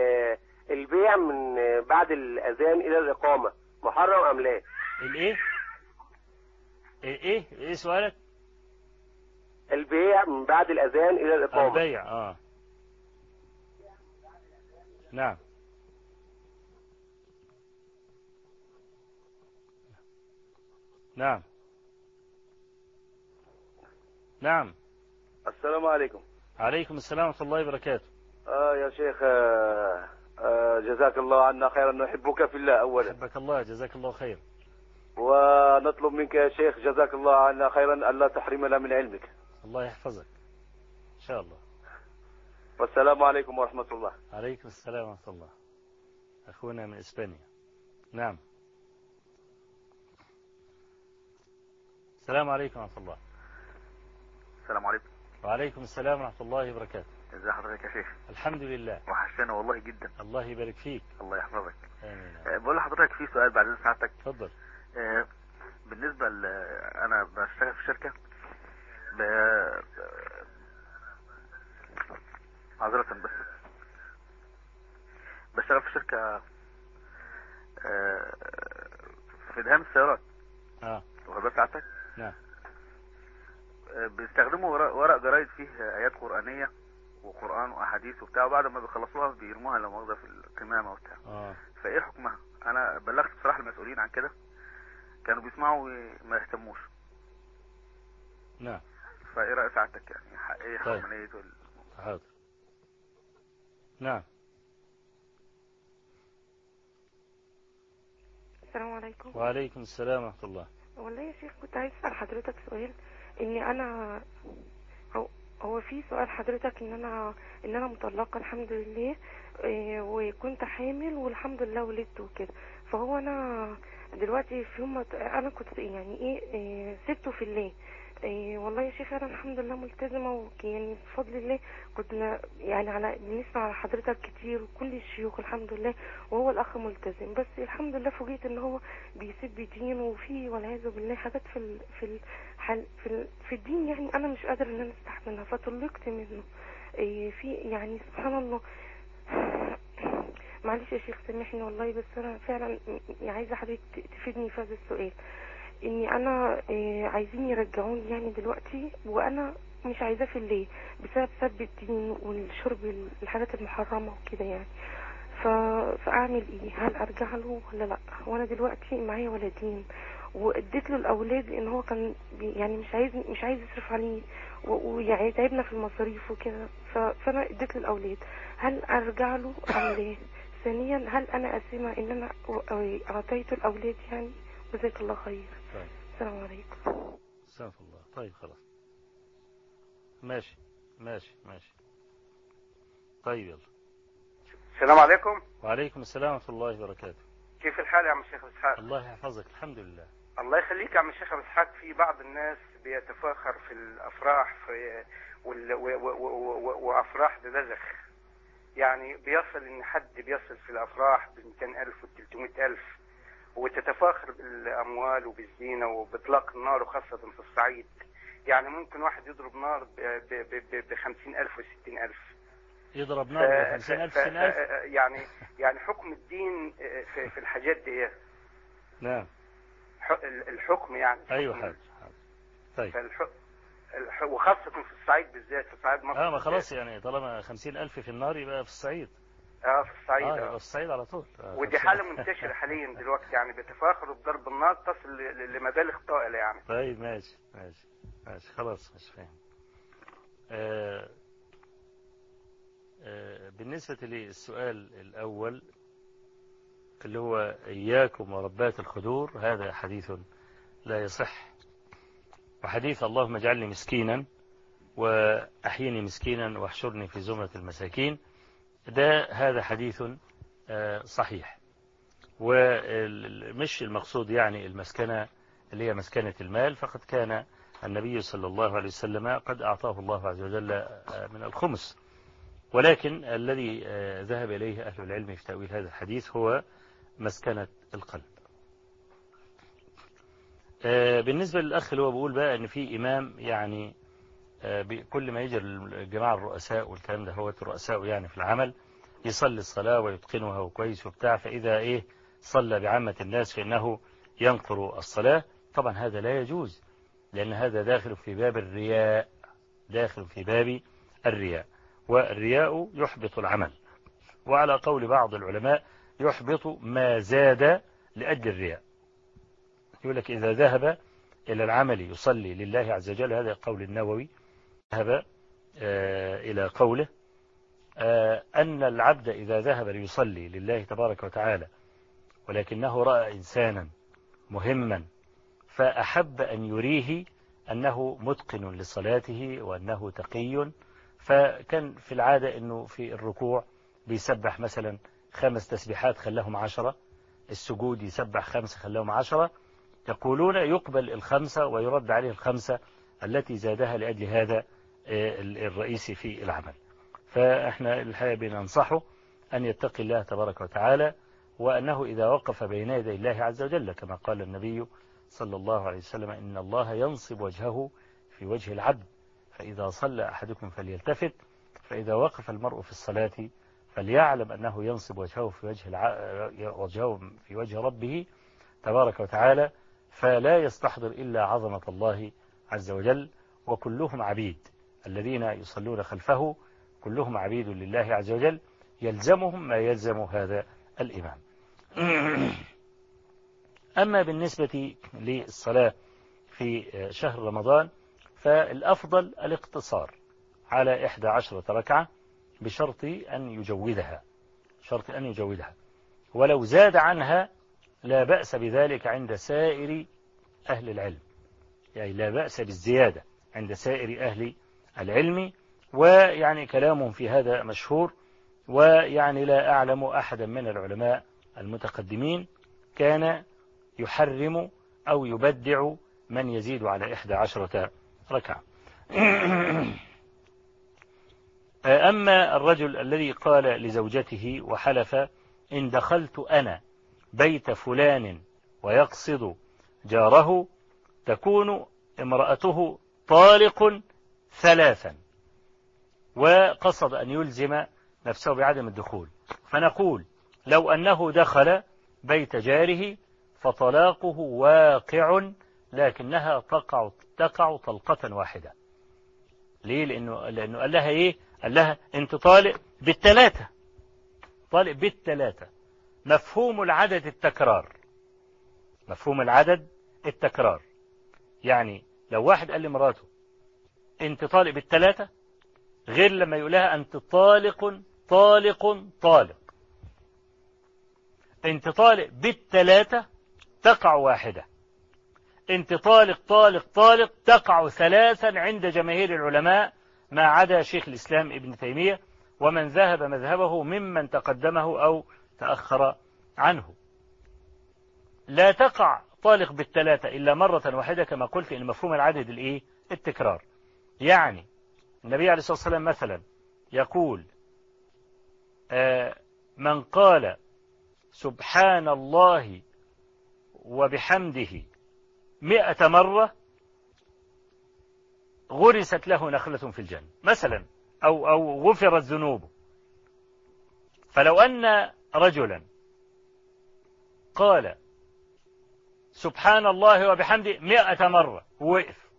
البيع من بعد الأذان إلى الإقامة محرم أم لا؟ الإيه؟ إيه إيه سؤالك؟ البيع من بعد الأذان إلى الإقامة. البيع آه. نعم. نعم. نعم. السلام عليكم. عليكم السلام ورحمة الله وبركاته. آه يا شيخ آه آه جزاك الله عنا خيرا. نحبك في الله اولا. حبك الله جزاك الله خير ونطلب منك يا شيخ جزاك الله عنا خيرا ألا تحرمنا من علمك. الله يحفظك. إن شاء الله. والسلام عليكم ورحمة الله. عليكم السلام ورحمة الله. أخونا من إسبانيا. نعم. السلام عليكم ورحمة الله. السلام عليكم. وعليكم السلام ورحمة الله وبركاته. ازي حضرتك يا شيخ؟ الحمد لله. وحشنا والله جدا. الله يبارك فيك. الله يحفظك. آمين آه، بقول لحضرتك في سؤال بعد إذن سعادتك تفضل آه، بالنسبة ل أنا بشتغل في شركة ب... معذرة بس. بشتغل في شركة آه، في دهان السيارات. آه. واخد سعادتك نعم. آه، بيستخدموا ورق, ورق جرايد فيه آيات قرآنية وقرآن وأحاديث وبتاع وبعد ما بيخلصوها بيرموها لو مؤاخذة في القمامة وبتاع. آه. فإيه حكمها؟ أنا بلغت بصراحة المسؤولين عن كده. كانوا بيسمعوا وما يهتموش. نعم فإيه رأي سعادتك يعني؟ ح- إيه طيب. حاضر. نعم. السلام عليكم. وعليكم السلام ورحمة الله. والله يا شيخ كنت عايز أسأل حضرتك سؤال. إني أنا هو, هو في سؤال حضرتك إن أنا إن أنا مطلقة الحمد لله إيه، وكنت حامل والحمد لله ولدت وكده. فهو أنا دلوقتي في يوم أنا كنت يعني إيه, إيه سبته في الله. إيه والله يا شيخ أنا الحمد لله ملتزمة يعني بفضل الله. كنا يعني على بنسمع على حضرتك كتير وكل الشيوخ الحمد لله وهو الأخ ملتزم. بس الحمد لله فوجئت إن هو بيسب دين وفي والعياذ بالله حاجات في في ال حل في, في الدين يعني أنا مش قادرة إن أنا أستحملها فطلقت منه. إيه في يعني سبحان الله. معلش يا شيخ سامحني والله بس أنا فعلا عايزة حضرتك تفيدني في هذا السؤال. إني أنا إيه عايزين يرجعوني يعني دلوقتي وأنا مش عايزاه في الليل بسبب سب الدين والشرب ال- الحاجات المحرمة وكده يعني. ف... فأعمل إيه؟ هل أرجع له ولا لأ؟ وأنا دلوقتي معايا ولدين وأديت له الأولاد لأن هو كان يعني مش عايز مش عايز يصرف عليه ويعني تعبنا في المصاريف وكده. ف... فأنا أديت له الأولاد. هل أرجع له أم لا ثانيا هل أنا اسمع إن أنا اعطيته الأولاد يعني؟ جزاك الله خير. طيب. السلام عليكم. استغفر الله. طيب خلاص. ماشي. ماشي ماشي. طيب يلا. السلام عليكم. وعليكم السلام ورحمة الله وبركاته. كيف الحال يا عم الشيخ إسحاق؟ الله يحفظك الحمد لله. الله يخليك يا عم الشيخ إسحاق. في بعض الناس بيتفاخر في الأفراح في وال... و... و... و... و... وأفراح ببذخ يعني بيصل إن حد بيصل في الأفراح ب 200000 و 300000 وتتفاخر بالأموال وبالزينة وبإطلاق النار وخاصة في الصعيد. يعني ممكن واحد يضرب نار ب 50000 و 60000 يضرب نار ب 50000 60000 يعني يعني حكم الدين في, في الحاجات دي. إيه؟ نعم الحكم يعني. أيوه حاج حاج. طيب. فالح... وخاصة في الصعيد بالذات في صعيد مصر آه ما خلاص يعني طالما 50000 في النار يبقى في الصعيد. آه في الصعيد آه آه. يبقى في الصعيد على طول. آه، ودي 50. حالة منتشرة حاليا دلوقتي يعني بيتفاخروا بضرب النار تصل لمبالغ طائلة يعني. طيب ماشي ماشي ماشي خلاص مش فاهم. آه آه بالنسبة للسؤال الأول اللي هو إياكم وربات الخدور هذا حديث لا يصح وحديث اللهم اجعلني مسكينا وأحيني مسكينا واحشرني في زمرة المساكين. ده هذا حديث آه صحيح. ومش المقصود يعني المسكنة اللي هي مسكنة المال فقد كان النبي صلى الله عليه وسلم قد أعطاه الله عز وجل من الخمس. ولكن الذي ذهب إليه أهل العلم في تأويل هذا الحديث هو مسكنة القلب. بالنسبة للأخ اللي هو بيقول بقى أن في إمام يعني كل ما يجي الجماعة الرؤساء والكلام ده هو الرؤساء يعني في العمل يصلي الصلاة ويتقنها وكويس وبتاع فإذا إيه صلى بعامة الناس فإنه ينقر الصلاة. طبعا هذا لا يجوز لأن هذا داخل في باب الرياء داخل في باب الرياء والرياء يحبط العمل. وعلى قول بعض العلماء يحبط ما زاد لأجل الرياء. يقول لك إذا ذهب إلى العمل يصلي لله عز وجل هذا قول النووي. ذهب إلى قوله أن العبد إذا ذهب ليصلي لله تبارك وتعالى ولكنه رأى إنسانا مهما فأحب أن يريه أنه متقن لصلاته وأنه تقي. فكان في العادة أنه في الركوع بيسبح مثلا خمس تسبيحات خلاهم عشرة. السجود يسبح خمسة خلاهم عشرة. يقولون يقبل الخمسة ويرد عليه الخمسة التي زادها لأجل هذا الرئيس في العمل. فإحنا الحقيقة بننصحه أن يتقي الله تبارك وتعالى وأنه إذا وقف بين يدي الله عز وجل كما قال النبي صلى الله عليه وسلم إن الله ينصب وجهه في وجه العبد فإذا صلى أحدكم فليلتفت فإذا وقف المرء في الصلاة فليعلم أنه ينصب وجهه في وجه الع... وجهه في وجه ربه تبارك وتعالى فلا يستحضر إلا عظمة الله عز وجل وكلهم عبيد. الذين يصلون خلفه كلهم عبيد لله عز وجل يلزمهم ما يلزم هذا الإمام. أما بالنسبة للصلاة في شهر رمضان فالأفضل الاقتصار على إحدى عشرة ركعة بشرط أن يجودها شرط أن يجودها. ولو زاد عنها لا بأس بذلك عند سائر أهل العلم. يعني لا بأس بالزيادة عند سائر أهل العلم ويعني كلامهم في هذا مشهور ويعني لا أعلم أحدا من العلماء المتقدمين كان يحرم أو يبدع من يزيد على إحدى عشرة ركعة. أما الرجل الذي قال لزوجته وحلف إن دخلت أنا بيت فلان ويقصد جاره تكون امرأته طالق ثلاثا وقصد أن يلزم نفسه بعدم الدخول. فنقول لو أنه دخل بيت جاره فطلاقه واقع لكنها تقع تقع طلقة واحدة. ليه؟ لأنه, لأنه قال لها إيه؟ قال لها أنت طالق بالثلاثة. طالق بالثلاثة. مفهوم العدد التكرار. مفهوم العدد التكرار. يعني لو واحد قال لمراته أنت طالق بالثلاثة غير لما يقول لها أنت طالق طالق طالق. أنت طالق بالثلاثة تقع واحدة. أنت طالق طالق طالق؟ تقع ثلاثا عند جماهير العلماء ما عدا شيخ الإسلام ابن تيمية ومن ذهب مذهبه ممن تقدمه أو تأخر عنه. لا تقع طالق بالثلاثة إلا مرة واحدة كما قلت إن مفهوم العدد الإيه؟ التكرار. يعني النبي عليه الصلاة والسلام مثلا يقول آه من قال سبحان الله وبحمده مئة مرة غرست له نخلة في الجنة مثلا أو, أو غفرت ذنوبه. فلو أن رجلا. قال سبحان الله وبحمده مئة مرة. ووقف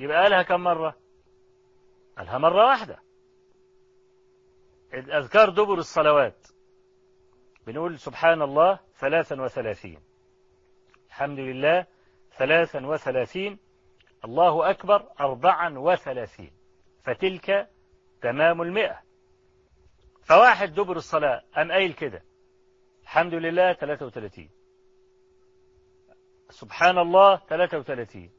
يبقى قالها كم مرة؟ قالها مرة واحدة. أذكار دبر الصلوات. بنقول سبحان الله ثلاثا وثلاثين. الحمد لله ثلاثا وثلاثين. الله أكبر أربعا وثلاثين. فتلك تمام المئة. فواحد دبر الصلاة أم قايل كده؟ الحمد لله 33 سبحان الله 33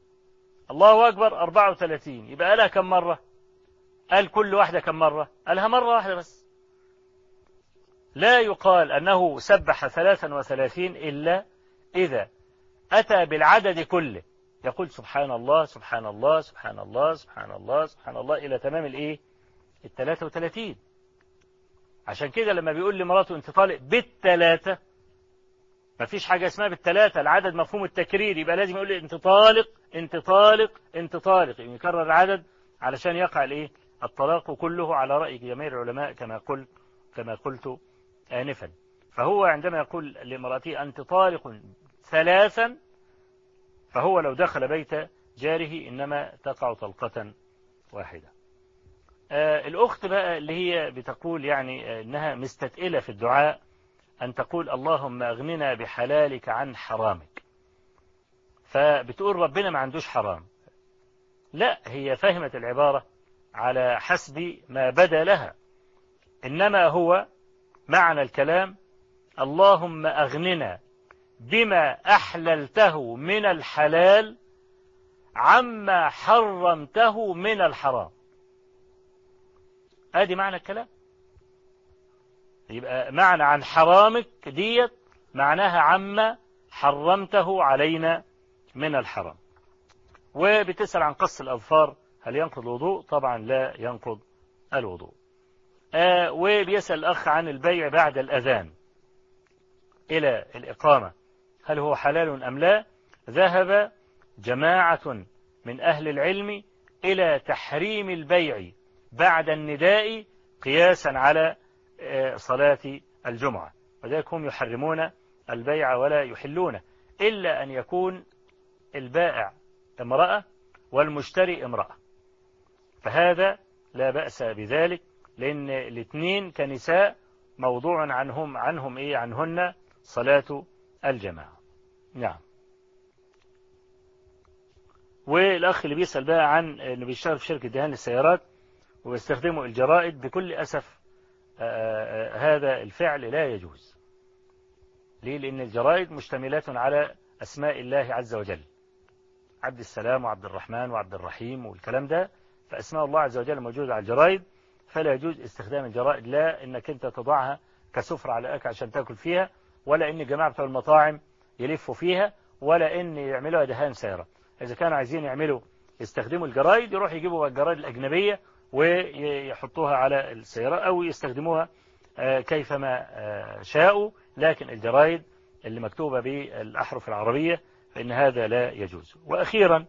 الله أكبر 34 يبقى قالها كم مرة؟ قال كل واحدة كم مرة؟ قالها مرة واحدة بس. لا يقال أنه سبح 33 إلا إذا أتى بالعدد كله. يقول سبحان الله سبحان الله سبحان الله سبحان الله سبحان الله إلى تمام الإيه؟ ال 33 عشان كده لما بيقول لمراته انت طالق بالثلاثة ما فيش حاجة اسمها بالثلاثة العدد مفهوم التكرير يبقى لازم يقول لي انت طالق انت طالق انت طالق يعني يكرر العدد علشان يقع الايه؟ الطلاق كله على رأي جميع العلماء كما قلت كما قلت آنفا. فهو عندما يقول لامرأته أنت طالق ثلاثا فهو لو دخل بيت جاره إنما تقع طلقة واحدة. الأخت بقى اللي هي بتقول يعني آه إنها مستثقلة في الدعاء أن تقول اللهم أغننا بحلالك عن حرامك. فبتقول ربنا ما عندوش حرام. لا هي فهمت العبارة على حسب ما بدا لها. إنما هو معنى الكلام اللهم أغننا بما أحللته من الحلال عما حرمته من الحرام. ادي معنى الكلام؟ يبقى معنى عن حرامك ديت معناها عما حرمته علينا من الحرام. وبتسأل عن قص الأظفار هل ينقض الوضوء؟ طبعا لا ينقض الوضوء. آه وبيسأل الأخ عن البيع بعد الأذان إلى الإقامة هل هو حلال أم لا؟ ذهب جماعة من أهل العلم إلى تحريم البيع بعد النداء قياسا على صلاة الجمعة. وذلك هم يحرمون البيع ولا يحلونه إلا أن يكون البائع امرأة والمشتري امرأة. فهذا لا بأس بذلك لأن الاثنين كنساء موضوع عنهم عنهم إيه؟ عنهن صلاة الجماعة. نعم. والأخ اللي بيسأل بقى عن أنه بيشتغل في شركة دهان للسيارات ويستخدموا الجرائد بكل أسف هذا الفعل لا يجوز. ليه؟ لأن الجرائد مشتملات على أسماء الله عز وجل. عبد السلام وعبد الرحمن وعبد الرحيم والكلام ده فأسماء الله عز وجل موجودة على الجرائد فلا يجوز استخدام الجرائد. لا إنك أنت تضعها كسفرة على أكل عشان تأكل فيها ولا إن جماعة المطاعم يلفوا فيها ولا إن يعملوها دهان سيارة. إذا كانوا عايزين يعملوا يستخدموا الجرائد يروح يجيبوا الجرائد الأجنبية ويحطوها على السيارة أو يستخدموها كيفما شاءوا. لكن الجرائد اللي مكتوبة بالأحرف العربية فإن هذا لا يجوز. وأخيرا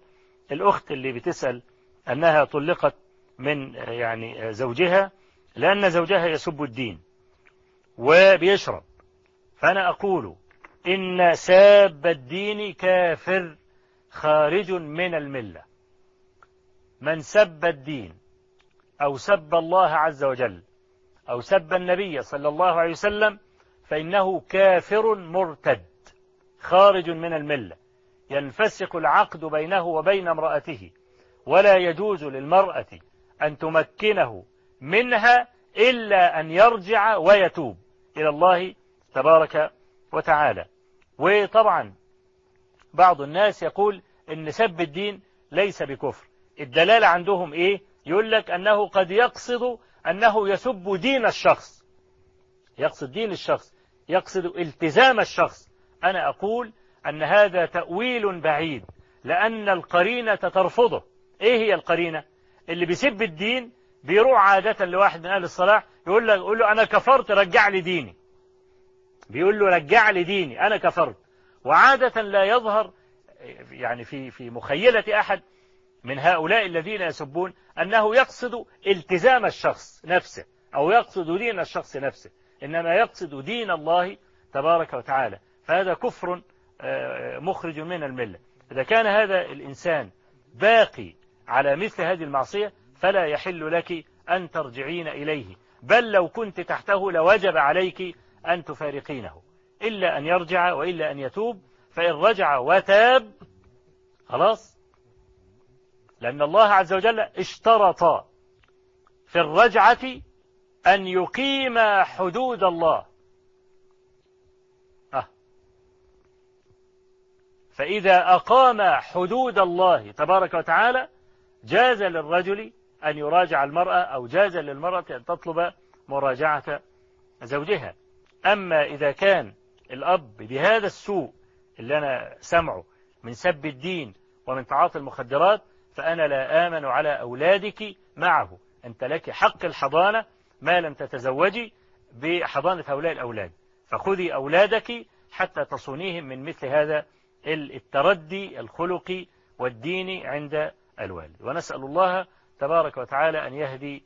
الأخت اللي بتسأل أنها طلقت من يعني زوجها لأن زوجها يسب الدين وبيشرب. فأنا أقول إن ساب الدين كافر خارج من الملة. من سب الدين أو سب الله عز وجل أو سب النبي صلى الله عليه وسلم فإنه كافر مرتد خارج من الملة ينفسق العقد بينه وبين امرأته ولا يجوز للمرأة أن تمكنه منها إلا أن يرجع ويتوب إلى الله تبارك وتعالى. وطبعا بعض الناس يقول إن سب الدين ليس بكفر الدلالة عندهم إيه؟ يقول لك أنه قد يقصد أنه يسب دين الشخص. يقصد دين الشخص. يقصد التزام الشخص. أنا أقول أن هذا تأويل بعيد لأن القرينة ترفضه. إيه هي القرينة؟ اللي بيسب الدين بيروح عادة لواحد من أهل الصلاح يقول له, يقول له أنا كفرت رجع لي ديني. بيقول له رجع لي ديني أنا كفرت. وعادة لا يظهر يعني في في مخيلة أحد من هؤلاء الذين يسبون أنه يقصد التزام الشخص نفسه أو يقصد دين الشخص نفسه إنما يقصد دين الله تبارك وتعالى. فهذا كفر مخرج من الملة. إذا كان هذا الإنسان باقي على مثل هذه المعصية فلا يحل لك أن ترجعين إليه. بل لو كنت تحته لوجب عليك أن تفارقينه. إلا أن يرجع وإلا أن يتوب فإن رجع وتاب خلاص؟ لأن الله عز وجل اشترط في الرجعة أن يقيم حدود الله أه. فإذا أقام حدود الله تبارك وتعالى جاز للرجل أن يراجع المرأة أو جاز للمرأة أن تطلب مراجعة زوجها أما إذا كان الأب بهذا السوء اللي أنا سمعه من سب الدين ومن تعاطي المخدرات فأنا لا آمن على أولادك معه. أنت لك حق الحضانة ما لم تتزوجي بحضانة هؤلاء الأولاد. فخذي أولادك حتى تصونيهم من مثل هذا التردي الخلقي والديني عند الوالد. ونسأل الله تبارك وتعالى أن يهدي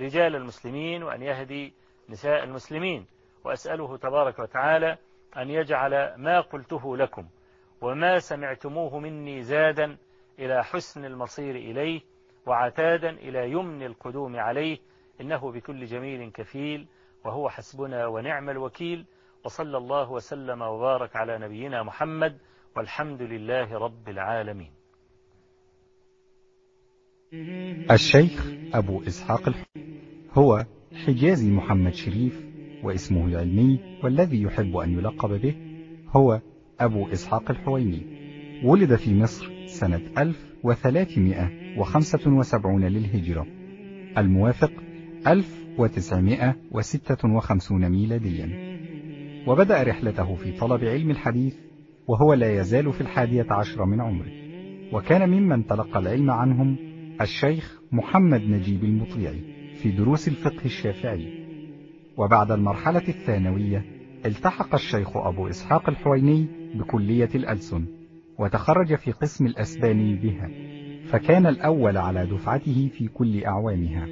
رجال المسلمين وأن يهدي نساء المسلمين. وأسأله تبارك وتعالى أن يجعل ما قلته لكم وما سمعتموه مني زادا إلى حسن المصير إليه وعتادا إلى يمن القدوم عليه إنه بكل جميل كفيل وهو حسبنا ونعم الوكيل وصلى الله وسلم وبارك على نبينا محمد والحمد لله رب العالمين الشيخ أبو إسحاق. هو حجازي محمد شريف واسمه العلمي والذي يحب أن يلقب به هو أبو إسحاق الحويني ولد في مصر سنة 1375 للهجرة. الموافق 1956 ميلاديا. وبدأ رحلته في طلب علم الحديث وهو لا يزال في الحادية عشر من عمره. وكان ممن تلقى العلم عنهم الشيخ محمد نجيب المطيعي في دروس الفقه الشافعي. وبعد المرحلة الثانوية التحق الشيخ أبو إسحاق الحويني بكلية الألسن. وتخرج في قسم الأسباني بها فكان الأول على دفعته في كل أعوامها.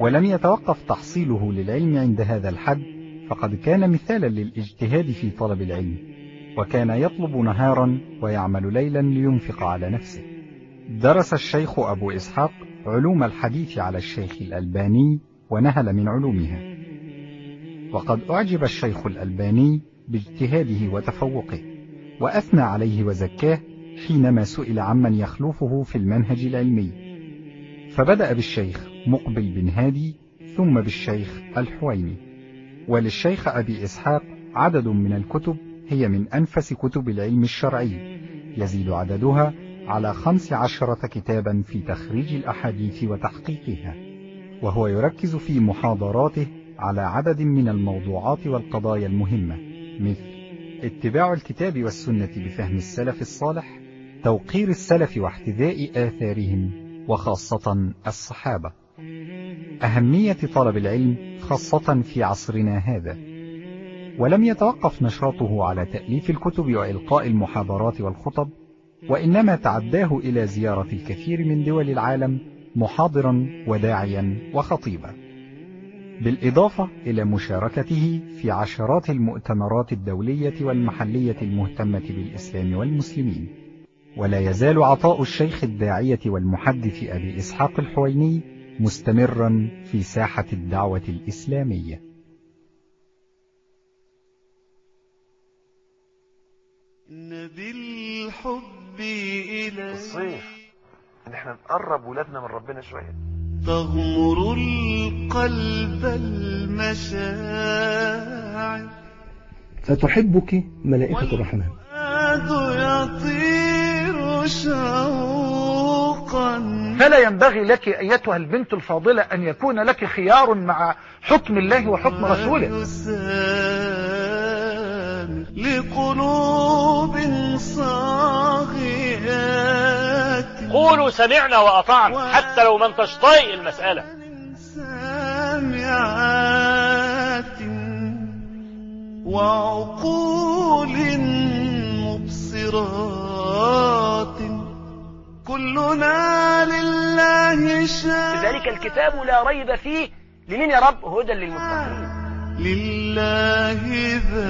ولم يتوقف تحصيله للعلم عند هذا الحد فقد كان مثالا للاجتهاد في طلب العلم وكان يطلب نهارا ويعمل ليلا لينفق على نفسه. درس الشيخ أبو إسحاق علوم الحديث على الشيخ الألباني ونهل من علومها. وقد أعجب الشيخ الألباني باجتهاده وتفوقه. وأثنى عليه وزكاه حينما سئل عمن يخلفه في المنهج العلمي. فبدأ بالشيخ مقبل بن هادي ثم بالشيخ الحويني. وللشيخ أبي إسحاق عدد من الكتب هي من أنفس كتب العلم الشرعي يزيد عددها على خمس عشرة كتابا في تخريج الأحاديث وتحقيقها. وهو يركز في محاضراته على عدد من الموضوعات والقضايا المهمة مثل اتباع الكتاب والسنة بفهم السلف الصالح توقير السلف واحتذاء آثارهم وخاصة الصحابة. أهمية طلب العلم خاصة في عصرنا هذا. ولم يتوقف نشاطه على تأليف الكتب وإلقاء المحاضرات والخطب وإنما تعداه إلى زيارة الكثير من دول العالم محاضرا وداعيا وخطيبا. بالإضافة إلى مشاركته في عشرات المؤتمرات الدولية والمحلية المهتمة بالإسلام والمسلمين. ولا يزال عطاء الشيخ الداعية والمحدث أبي إسحاق الحويني مستمرا في ساحة الدعوة الإسلامية. إن بالحب إلى الصيف. إن إحنا نقرب ولادنا من ربنا شوية. تغمر القلب المشاعر. ستحبك ملائكة الرحمن. يطير شوقا. فلا ينبغي لك أيتها البنت الفاضلة أن يكون لك خيار مع حكم الله وحكم رسوله. لقلوب صاغيات قولوا سمعنا وأطعنا حتى لو ما انتش طايق المسألة سامعات وعقول مبصرات كلنا لله شاء ذلك الكتاب لا ريب فيه لمن يا رب هدى للمتقين. لله ذا